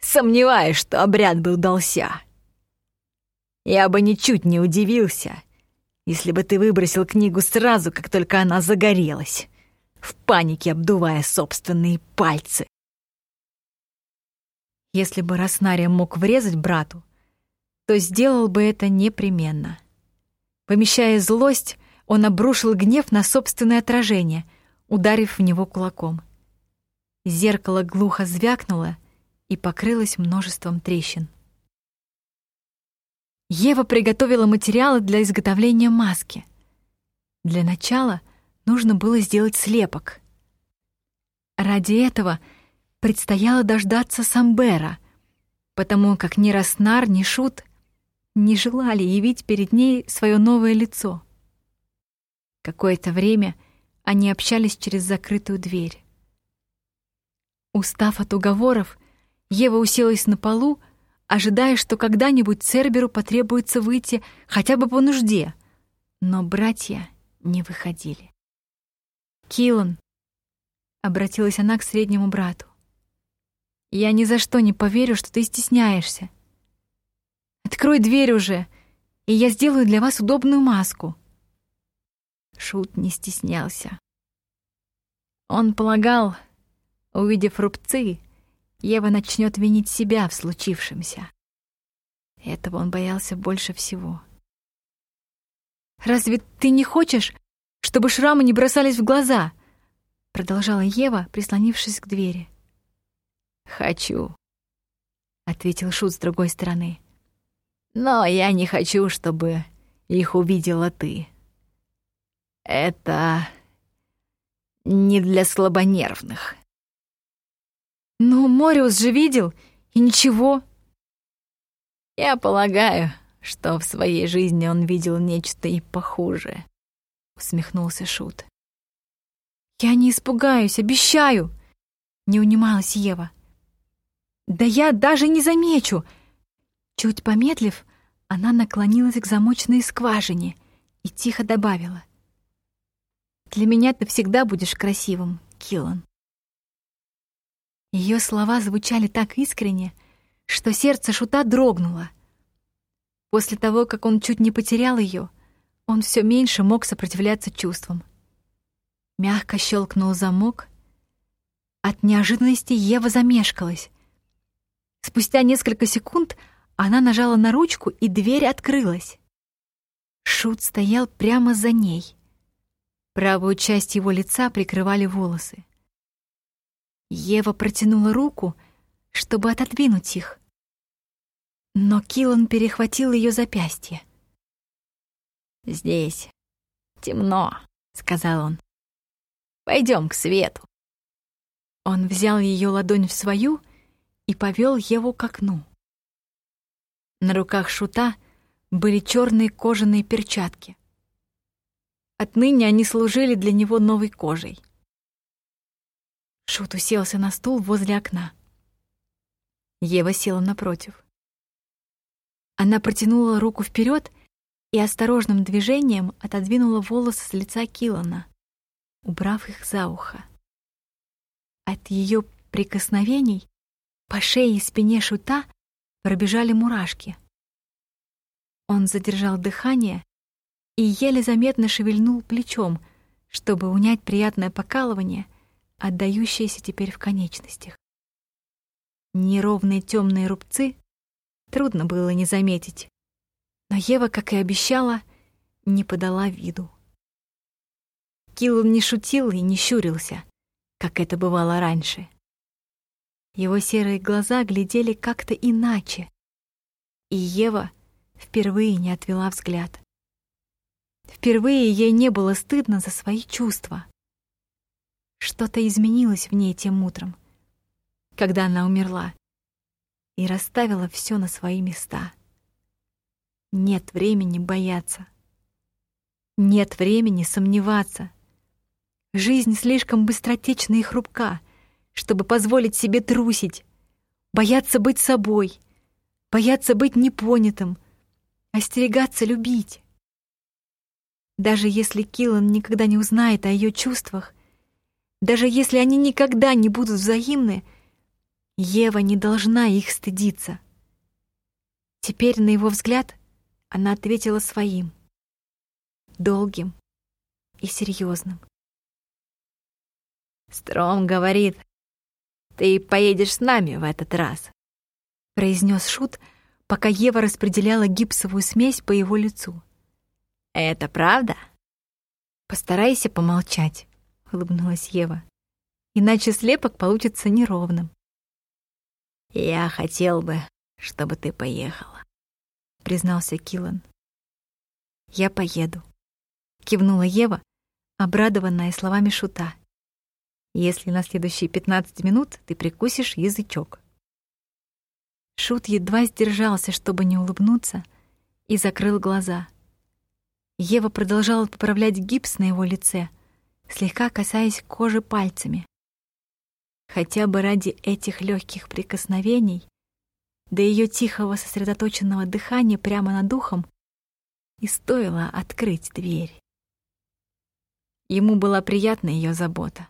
сомневаюсь, что обряд бы удался. Я бы ничуть не удивился, если бы ты выбросил книгу сразу, как только она загорелась, в панике обдувая собственные пальцы. Если бы Роснария мог врезать брату, то сделал бы это непременно. Помещая злость, он обрушил гнев на собственное отражение, ударив в него кулаком. Зеркало глухо звякнуло и покрылось множеством трещин. Ева приготовила материалы для изготовления маски. Для начала нужно было сделать слепок. Ради этого предстояло дождаться Самбера, потому как ни Роснар, ни Шут не желали явить перед ней свое новое лицо. Какое-то время они общались через закрытую дверь. Устав от уговоров, Ева уселась на полу, ожидая, что когда-нибудь Церберу потребуется выйти хотя бы по нужде. Но братья не выходили. «Киллан», — обратилась она к среднему брату, — «я ни за что не поверю, что ты стесняешься. Открой дверь уже, и я сделаю для вас удобную маску». Шут не стеснялся. Он полагал, увидев рубцы, Ева начнет винить себя в случившемся. Этого он боялся больше всего. «Разве ты не хочешь, чтобы шрамы не бросались в глаза?» Продолжала Ева, прислонившись к двери. «Хочу», — ответил Шут с другой стороны. «Но я не хочу, чтобы их увидела ты. Это не для слабонервных». «Ну, Мориус же видел, и ничего». «Я полагаю, что в своей жизни он видел нечто и похуже», — усмехнулся Шут. «Я не испугаюсь, обещаю!» — не унималась Ева. «Да я даже не замечу!» Чуть помедлив, она наклонилась к замочной скважине и тихо добавила. «Для меня ты всегда будешь красивым, Киллан». Ее слова звучали так искренне, что сердце шута дрогнуло. После того, как он чуть не потерял ее, он все меньше мог сопротивляться чувствам. Мягко щелкнул замок. От неожиданности Ева замешкалась. Спустя несколько секунд она нажала на ручку, и дверь открылась. Шут стоял прямо за ней. Правую часть его лица прикрывали волосы. Ева протянула руку, чтобы отодвинуть их. Но Килан перехватил ее запястье. «Здесь темно», — сказал он. Пойдем к свету». Он взял ее ладонь в свою и повел Еву к окну. На руках шута были черные кожаные перчатки. Отныне они служили для него новой кожей. Шут уселся на стул возле окна. Ева села напротив. Она протянула руку вперед и осторожным движением отодвинула волосы с лица Килана, убрав их за ухо. От ее прикосновений по шее и спине шута пробежали мурашки. Он задержал дыхание и еле заметно шевельнул плечом, чтобы унять приятное покалывание, отдающееся теперь в конечностях. Неровные темные рубцы трудно было не заметить, но Ева, как и обещала, не подала виду. Килл не шутил и не щурился, как это бывало раньше. Его серые глаза глядели как-то иначе, и Ева впервые не отвела взгляд. Впервые ей не было стыдно за свои чувства. Что-то изменилось в ней тем утром, когда она умерла, и расставила все на свои места. Нет времени бояться. Нет времени сомневаться. Жизнь слишком быстротечна и хрупка, чтобы позволить себе трусить, бояться быть собой, бояться быть непонятым, остерегаться любить. Даже если Киллан никогда не узнает о ее чувствах, даже если они никогда не будут взаимны, Ева не должна их стыдиться. Теперь, на его взгляд, она ответила своим. долгим и серьезным. «Стром говорит, ты поедешь с нами в этот раз», — произнес Шут, пока Ева распределяла гипсовую смесь по его лицу. «Это правда?» «Постарайся помолчать», — улыбнулась Ева. «Иначе слепок получится неровным». «Я хотел бы, чтобы ты поехала», — признался Киллан. «Я поеду», — кивнула Ева, обрадованная словами Шута. «Если на следующие пятнадцать минут ты прикусишь язычок». Шут едва сдержался, чтобы не улыбнуться, и закрыл глаза. Ева продолжала поправлять гипс на его лице, слегка касаясь кожи пальцами. Хотя бы ради этих легких прикосновений, до ее тихого сосредоточенного дыхания прямо над ухом, и стоило открыть дверь. Ему была приятна ее забота.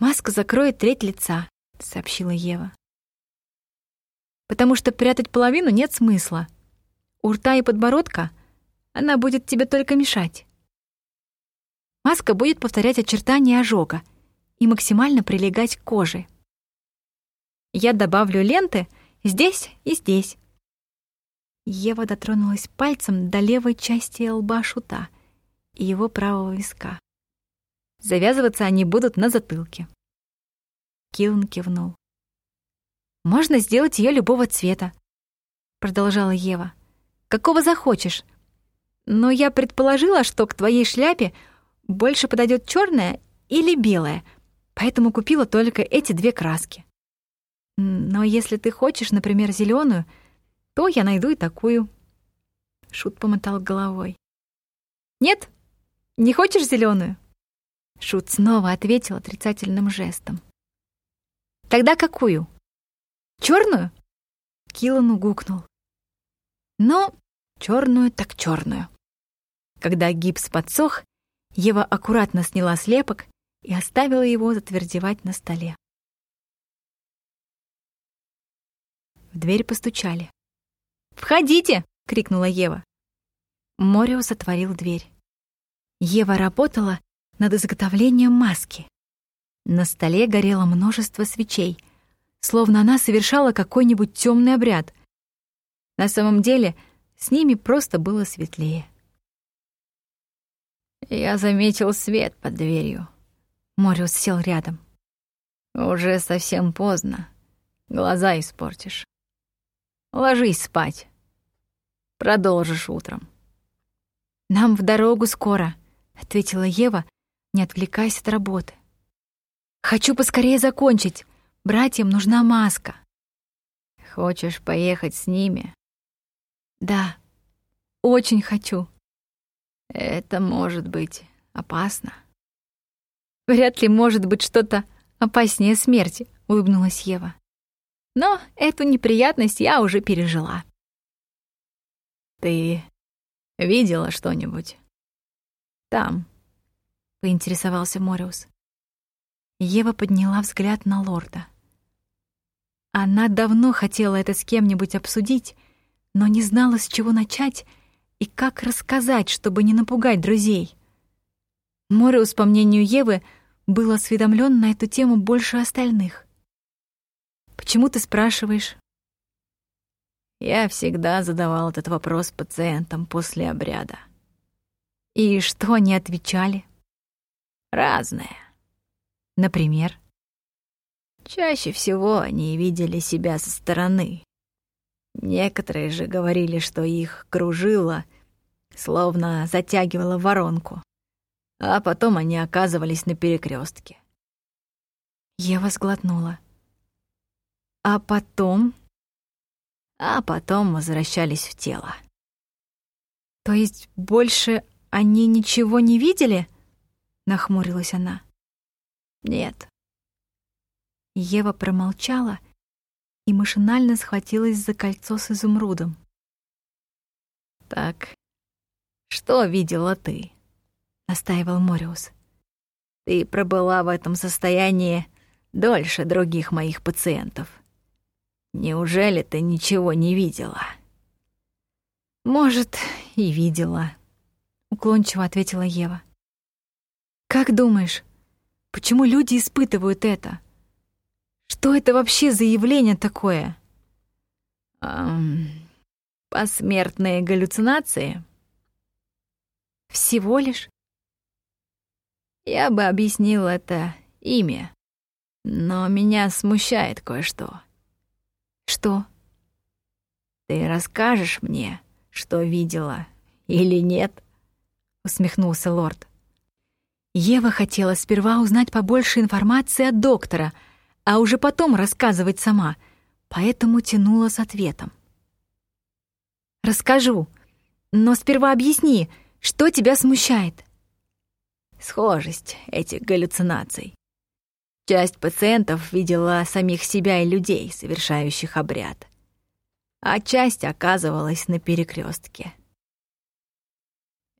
«Маска закроет треть лица», — сообщила Ева. «Потому что прятать половину нет смысла. У рта и подбородка она будет тебе только мешать. Маска будет повторять очертания ожога и максимально прилегать к коже. Я добавлю ленты здесь и здесь. Ева дотронулась пальцем до левой части лба шута и его правого виска. Завязываться они будут на затылке. Киллан кивнул. «Можно сделать ее любого цвета», — продолжала Ева. «Какого захочешь. Но я предположила, что к твоей шляпе больше подойдет черная или белая, поэтому купила только эти две краски. Но если ты хочешь, например, зеленую, то я найду и такую. Шут помотал головой. Нет? Не хочешь зеленую? Шут снова ответил отрицательным жестом. Тогда какую? Черную? Киллан угукнул. Ну, черную так черную. Когда гипс подсох, Ева аккуратно сняла слепок и оставила его затвердевать на столе. В дверь постучали. «Входите!» — крикнула Ева. Мориус отворил дверь. Ева работала над изготовлением маски. На столе горело множество свечей, словно она совершала какой-нибудь темный обряд. На самом деле с ними просто было светлее. «Я заметил свет под дверью». Мориус сел рядом. «Уже совсем поздно. Глаза испортишь. Ложись спать. Продолжишь утром». «Нам в дорогу скоро», — ответила Ева, не отвлекаясь от работы. «Хочу поскорее закончить. Братьям нужна маска». «Хочешь поехать с ними?» «Да, очень хочу». Это может быть опасно. Вряд ли может быть что-то опаснее смерти, улыбнулась Ева. Но эту неприятность я уже пережила. Ты видела что-нибудь? Там, поинтересовался Мориус. Ева подняла взгляд на лорда. Она давно хотела это с кем-нибудь обсудить, но не знала, с чего начать и как рассказать, чтобы не напугать друзей. Мориус, по мнению Евы, был осведомлен на эту тему больше остальных. «Почему ты спрашиваешь?» Я всегда задавал этот вопрос пациентам после обряда. И что они отвечали? Разное. Например? Чаще всего они видели себя со стороны, Некоторые же говорили, что их кружило, словно затягивало воронку, а потом они оказывались на перекрестке. Ева сглотнула. А потом? А потом возвращались в тело. То есть больше они ничего не видели? Нахмурилась она. Нет. Ева промолчала и машинально схватилась за кольцо с изумрудом. «Так, что видела ты?» — настаивал Мориус. «Ты пробыла в этом состоянии дольше других моих пациентов. Неужели ты ничего не видела?» «Может, и видела», — уклончиво ответила Ева. «Как думаешь, почему люди испытывают это? Что это вообще за явление такое?» эм, «Посмертные галлюцинации?» «Всего лишь?» Я бы объяснил это имя, но меня смущает кое-что. Что? Ты расскажешь мне, что видела или нет? Усмехнулся лорд. Ева хотела сперва узнать побольше информации от доктора, а уже потом рассказывать сама, поэтому тянула с ответом. «Расскажу, но сперва объясни, что тебя смущает?» Схожесть этих галлюцинаций. Часть пациентов видела самих себя и людей, совершающих обряд, а часть оказывалась на перекрестке.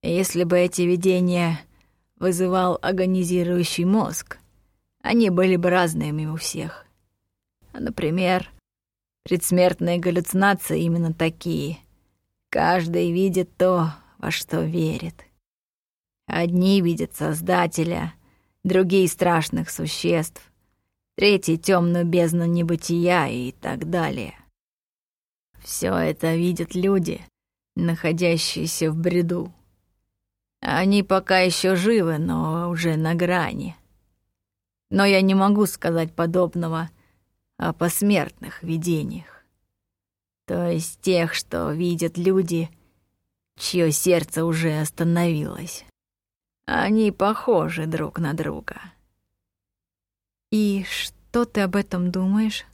Если бы эти видения вызывал агонизирующий мозг, они были бы разными у всех. Например, предсмертные галлюцинации именно такие. Каждый видит то, во что верит. Одни видят Создателя — другие страшных существ, третий темную бездну небытия и так далее. Все это видят люди, находящиеся в бреду. Они пока еще живы, но уже на грани. Но я не могу сказать подобного о посмертных видениях. То есть тех, что видят люди, чье сердце уже остановилось. Они похожи друг на друга. И что ты об этом думаешь?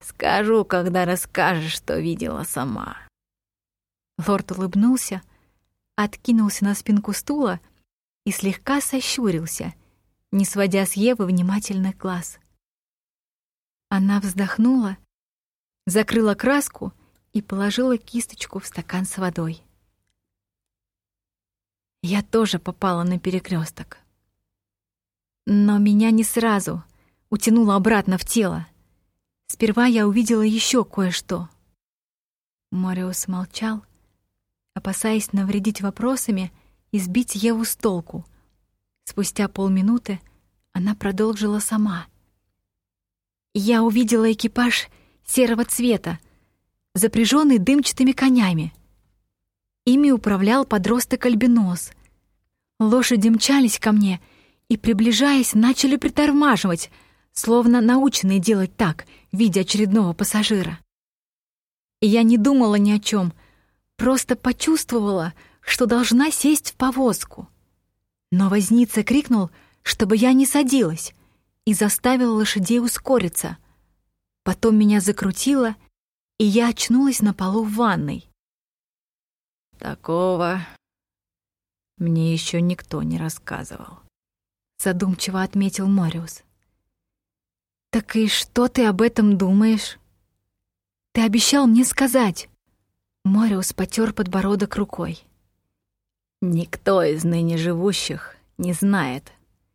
Скажу, когда расскажешь, что видела сама. Лорд улыбнулся, откинулся на спинку стула и слегка сощурился, не сводя с Евы внимательных глаз. Она вздохнула, закрыла краску и положила кисточку в стакан с водой. Я тоже попала на перекресток. Но меня не сразу утянуло обратно в тело. Сперва я увидела еще кое-что. Мориус молчал, опасаясь навредить вопросами и сбить Еву с толку. Спустя полминуты она продолжила сама. Я увидела экипаж серого цвета, запряженный дымчатыми конями — Ими управлял подросток-альбинос. Лошади мчались ко мне и, приближаясь, начали притормаживать, словно наученные делать так, видя очередного пассажира. И я не думала ни о чем, просто почувствовала, что должна сесть в повозку. Но возница крикнул, чтобы я не садилась, и заставил лошадей ускориться. Потом меня закрутило, и я очнулась на полу в ванной. Такого мне еще никто не рассказывал. Задумчиво отметил Мориус. Так и что ты об этом думаешь? Ты обещал мне сказать. Мориус потер подбородок рукой. Никто из ныне живущих не знает,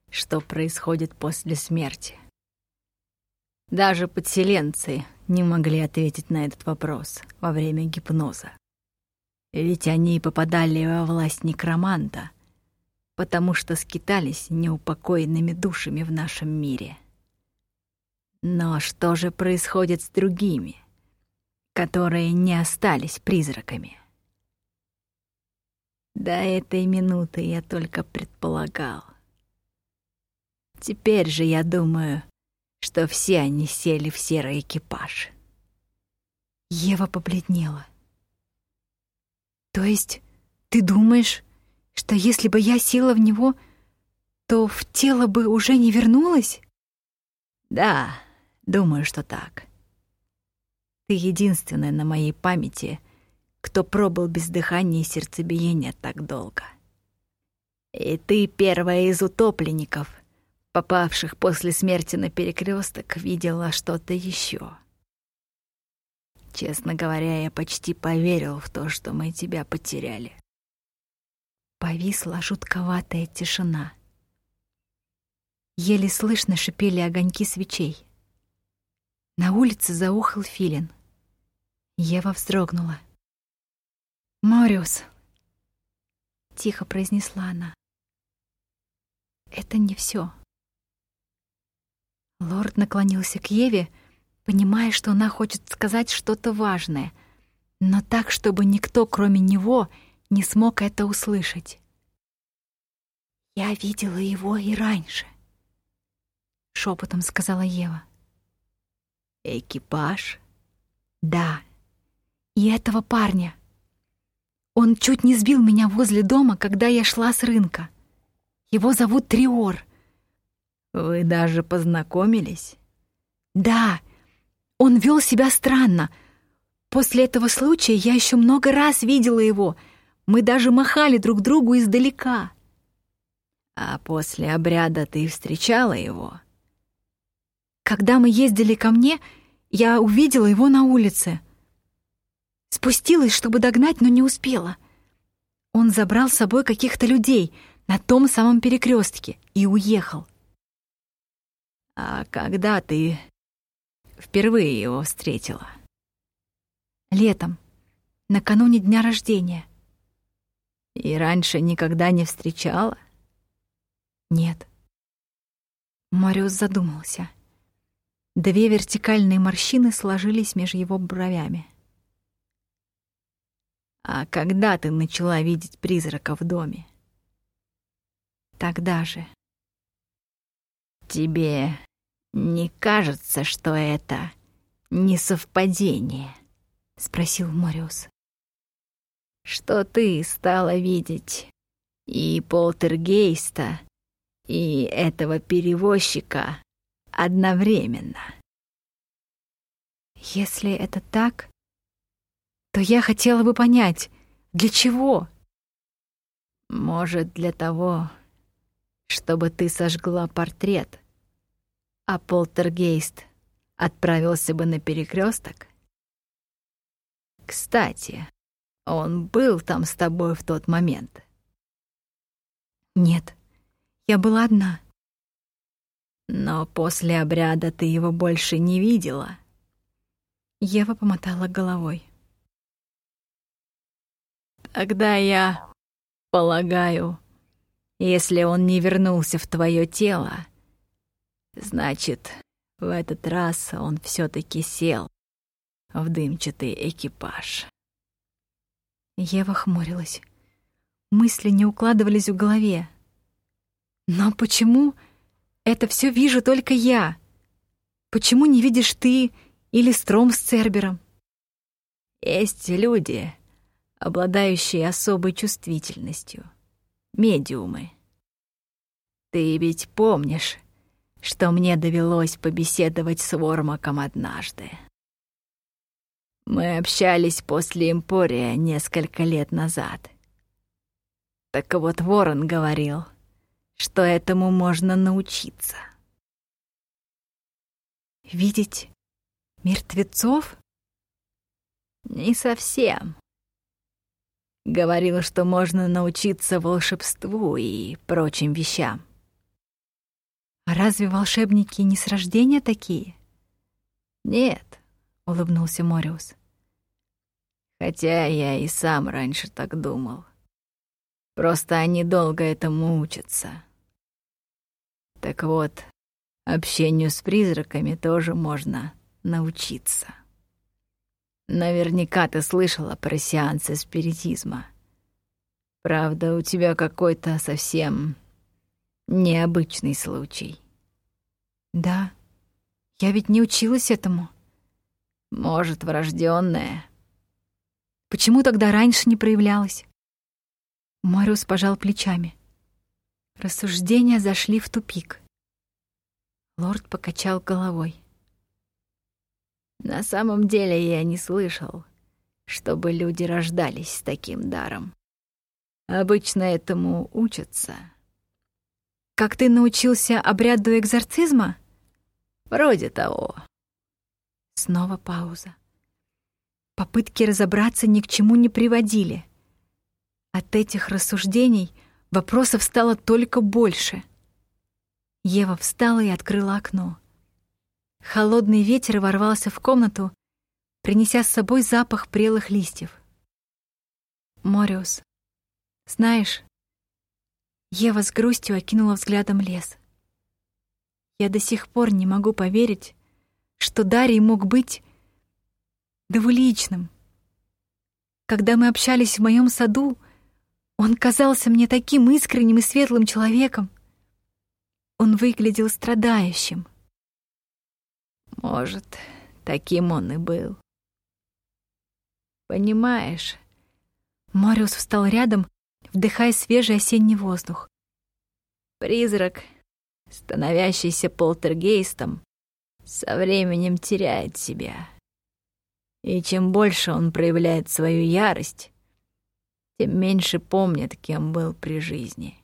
что происходит после смерти. Даже подселенцы не могли ответить на этот вопрос во время гипноза. Ведь они попадали во власть некроманта, потому что скитались неупокоенными душами в нашем мире. Но что же происходит с другими, которые не остались призраками? До этой минуты я только предполагал. Теперь же я думаю, что все они сели в серый экипаж. Ева побледнела. То есть ты думаешь, что если бы я села в него, то в тело бы уже не вернулась? Да, думаю, что так. Ты единственная на моей памяти, кто пробыл без дыхания и сердцебиения так долго. И ты первая из утопленников, попавших после смерти на перекресток, видела что-то еще. Честно говоря, я почти поверил в то, что мы тебя потеряли. Повисла жутковатая тишина. Еле слышно шипели огоньки свечей. На улице заухал филин. Ева вздрогнула. «Мориус, тихо произнесла она. Это не все. Лорд наклонился к Еве, понимая, что она хочет сказать что-то важное, но так, чтобы никто, кроме него, не смог это услышать. «Я видела его и раньше», — шепотом сказала Ева. «Экипаж?» «Да, и этого парня. Он чуть не сбил меня возле дома, когда я шла с рынка. Его зовут Триор». «Вы даже познакомились?» «Да, он вел себя странно. После этого случая я еще много раз видела его. Мы даже махали друг другу издалека». А после обряда ты встречала его? Когда мы ездили ко мне, я увидела его на улице. Спустилась, чтобы догнать, но не успела. Он забрал с собой каких-то людей на том самом перекрестке и уехал. А когда ты впервые его встретила? Летом, накануне дня рождения. И раньше никогда не встречала? Нет. Мариус задумался. Две вертикальные морщины сложились между его бровями. «А когда ты начала видеть призрака в доме?» «Тогда же». «Тебе не кажется, что это не совпадение?» — спросил Мориус. «Что ты стала видеть и полтергейста, и этого перевозчика одновременно. Если это так, то я хотела бы понять, для чего? Может, для того, чтобы ты сожгла портрет, а полтергейст отправился бы на перекресток? Кстати, он был там с тобой в тот момент? Нет. Я была одна. Но после обряда ты его больше не видела. Ева помотала головой. Тогда я полагаю, если он не вернулся в твое тело, значит, в этот раз он все таки сел в дымчатый экипаж. Ева хмурилась. Мысли не укладывались в голове. Но почему это все вижу только я? Почему не видишь ты или Стром с Цербером? Есть люди, обладающие особой чувствительностью. Медиумы. Ты ведь помнишь, что мне довелось побеседовать с Вормаком однажды. Мы общались после Эмпория несколько лет назад. Так вот Ворон говорил — что этому можно научиться. Видеть мертвецов? Не совсем. Говорил, что можно научиться волшебству и прочим вещам. А разве волшебники не с рождения такие? Нет, улыбнулся Мориус. Хотя я и сам раньше так думал. Просто они долго этому учатся. Так вот, общению с призраками тоже можно научиться. Наверняка ты слышала про сеансы спиритизма. Правда, у тебя какой-то совсем необычный случай. Да, я ведь не училась этому. Может, врожденное. Почему тогда раньше не проявлялось? Мариус пожал плечами. Рассуждения зашли в тупик. Лорд покачал головой. На самом деле я не слышал, чтобы люди рождались с таким даром. Обычно этому учатся. Как ты научился обряду экзорцизма? Вроде того. Снова пауза. Попытки разобраться ни к чему не приводили. От этих рассуждений — Вопросов стало только больше. Ева встала и открыла окно. Холодный ветер ворвался в комнату, принеся с собой запах прелых листьев. «Мориус, Знаешь, Ева с грустью окинула взглядом лес. Я до сих пор не могу поверить, что Дарий мог быть двуличным. Когда мы общались в моем саду, он казался мне таким искренним и светлым человеком. Он выглядел страдающим. Может, таким он и был. Понимаешь, Мориус встал рядом, вдыхая свежий осенний воздух. Призрак, становящийся полтергейстом, со временем теряет себя. И чем больше он проявляет свою ярость, тем меньше помнит, кем был при жизни.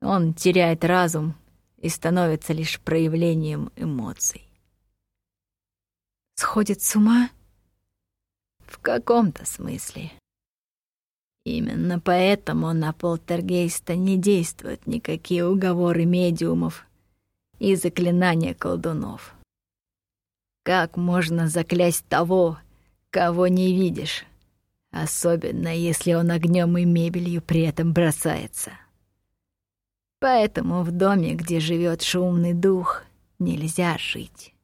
Он теряет разум и становится лишь проявлением эмоций. Сходит с ума? В каком-то смысле. Именно поэтому на полтергейста не действуют никакие уговоры медиумов и заклинания колдунов. Как можно заклясть того, кого не видишь, особенно если он огнем и мебелью при этом бросается? Поэтому в доме, где живет шумный дух, нельзя жить.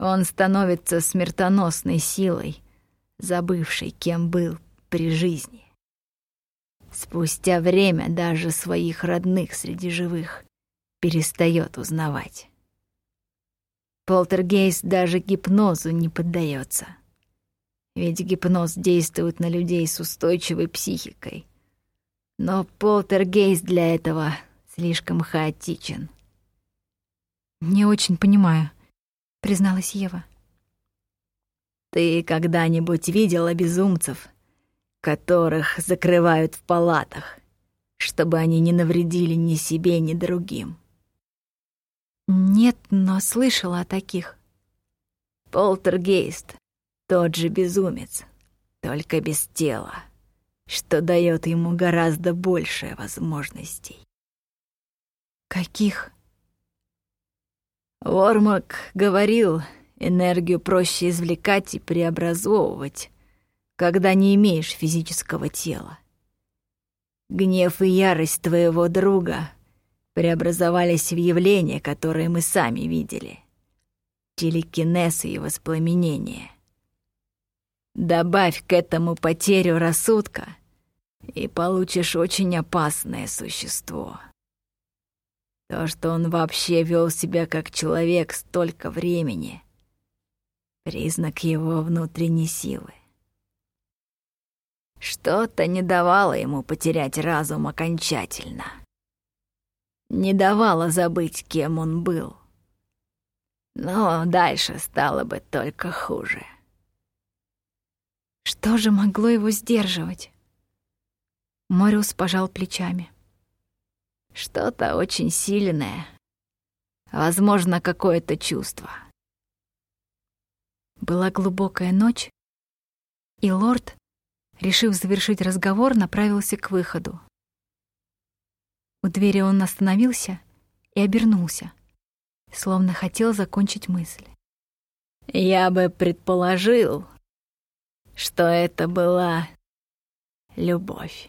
Он становится смертоносной силой, забывшей, кем был при жизни. Спустя время даже своих родных среди живых перестает узнавать. Полтергейст даже гипнозу не поддается. Ведь гипноз действует на людей с устойчивой психикой. Но полтергейст для этого слишком хаотичен. «Не очень понимаю», — призналась Ева. «Ты когда-нибудь видела безумцев, которых закрывают в палатах, чтобы они не навредили ни себе, ни другим?» «Нет, но слышала о таких». Полтергейст — тот же безумец, только без тела, что дает ему гораздо больше возможностей. «Каких?» Вормак говорил, энергию проще извлекать и преобразовывать, когда не имеешь физического тела. Гнев и ярость твоего друга преобразовались в явления, которые мы сами видели. Телекинез и воспламенение. Добавь к этому потерю рассудка, и получишь очень опасное существо. То, что он вообще вел себя как человек столько времени — признак его внутренней силы. Что-то не давало ему потерять разум окончательно. Не давало забыть, кем он был. Но дальше стало бы только хуже. Что же могло его сдерживать? Мориус пожал плечами. Что-то очень сильное. Возможно, какое-то чувство. Была глубокая ночь, и лорд, решив завершить разговор, направился к выходу. У двери он остановился и обернулся, словно хотел закончить мысль. «Я бы предположил, что это была любовь».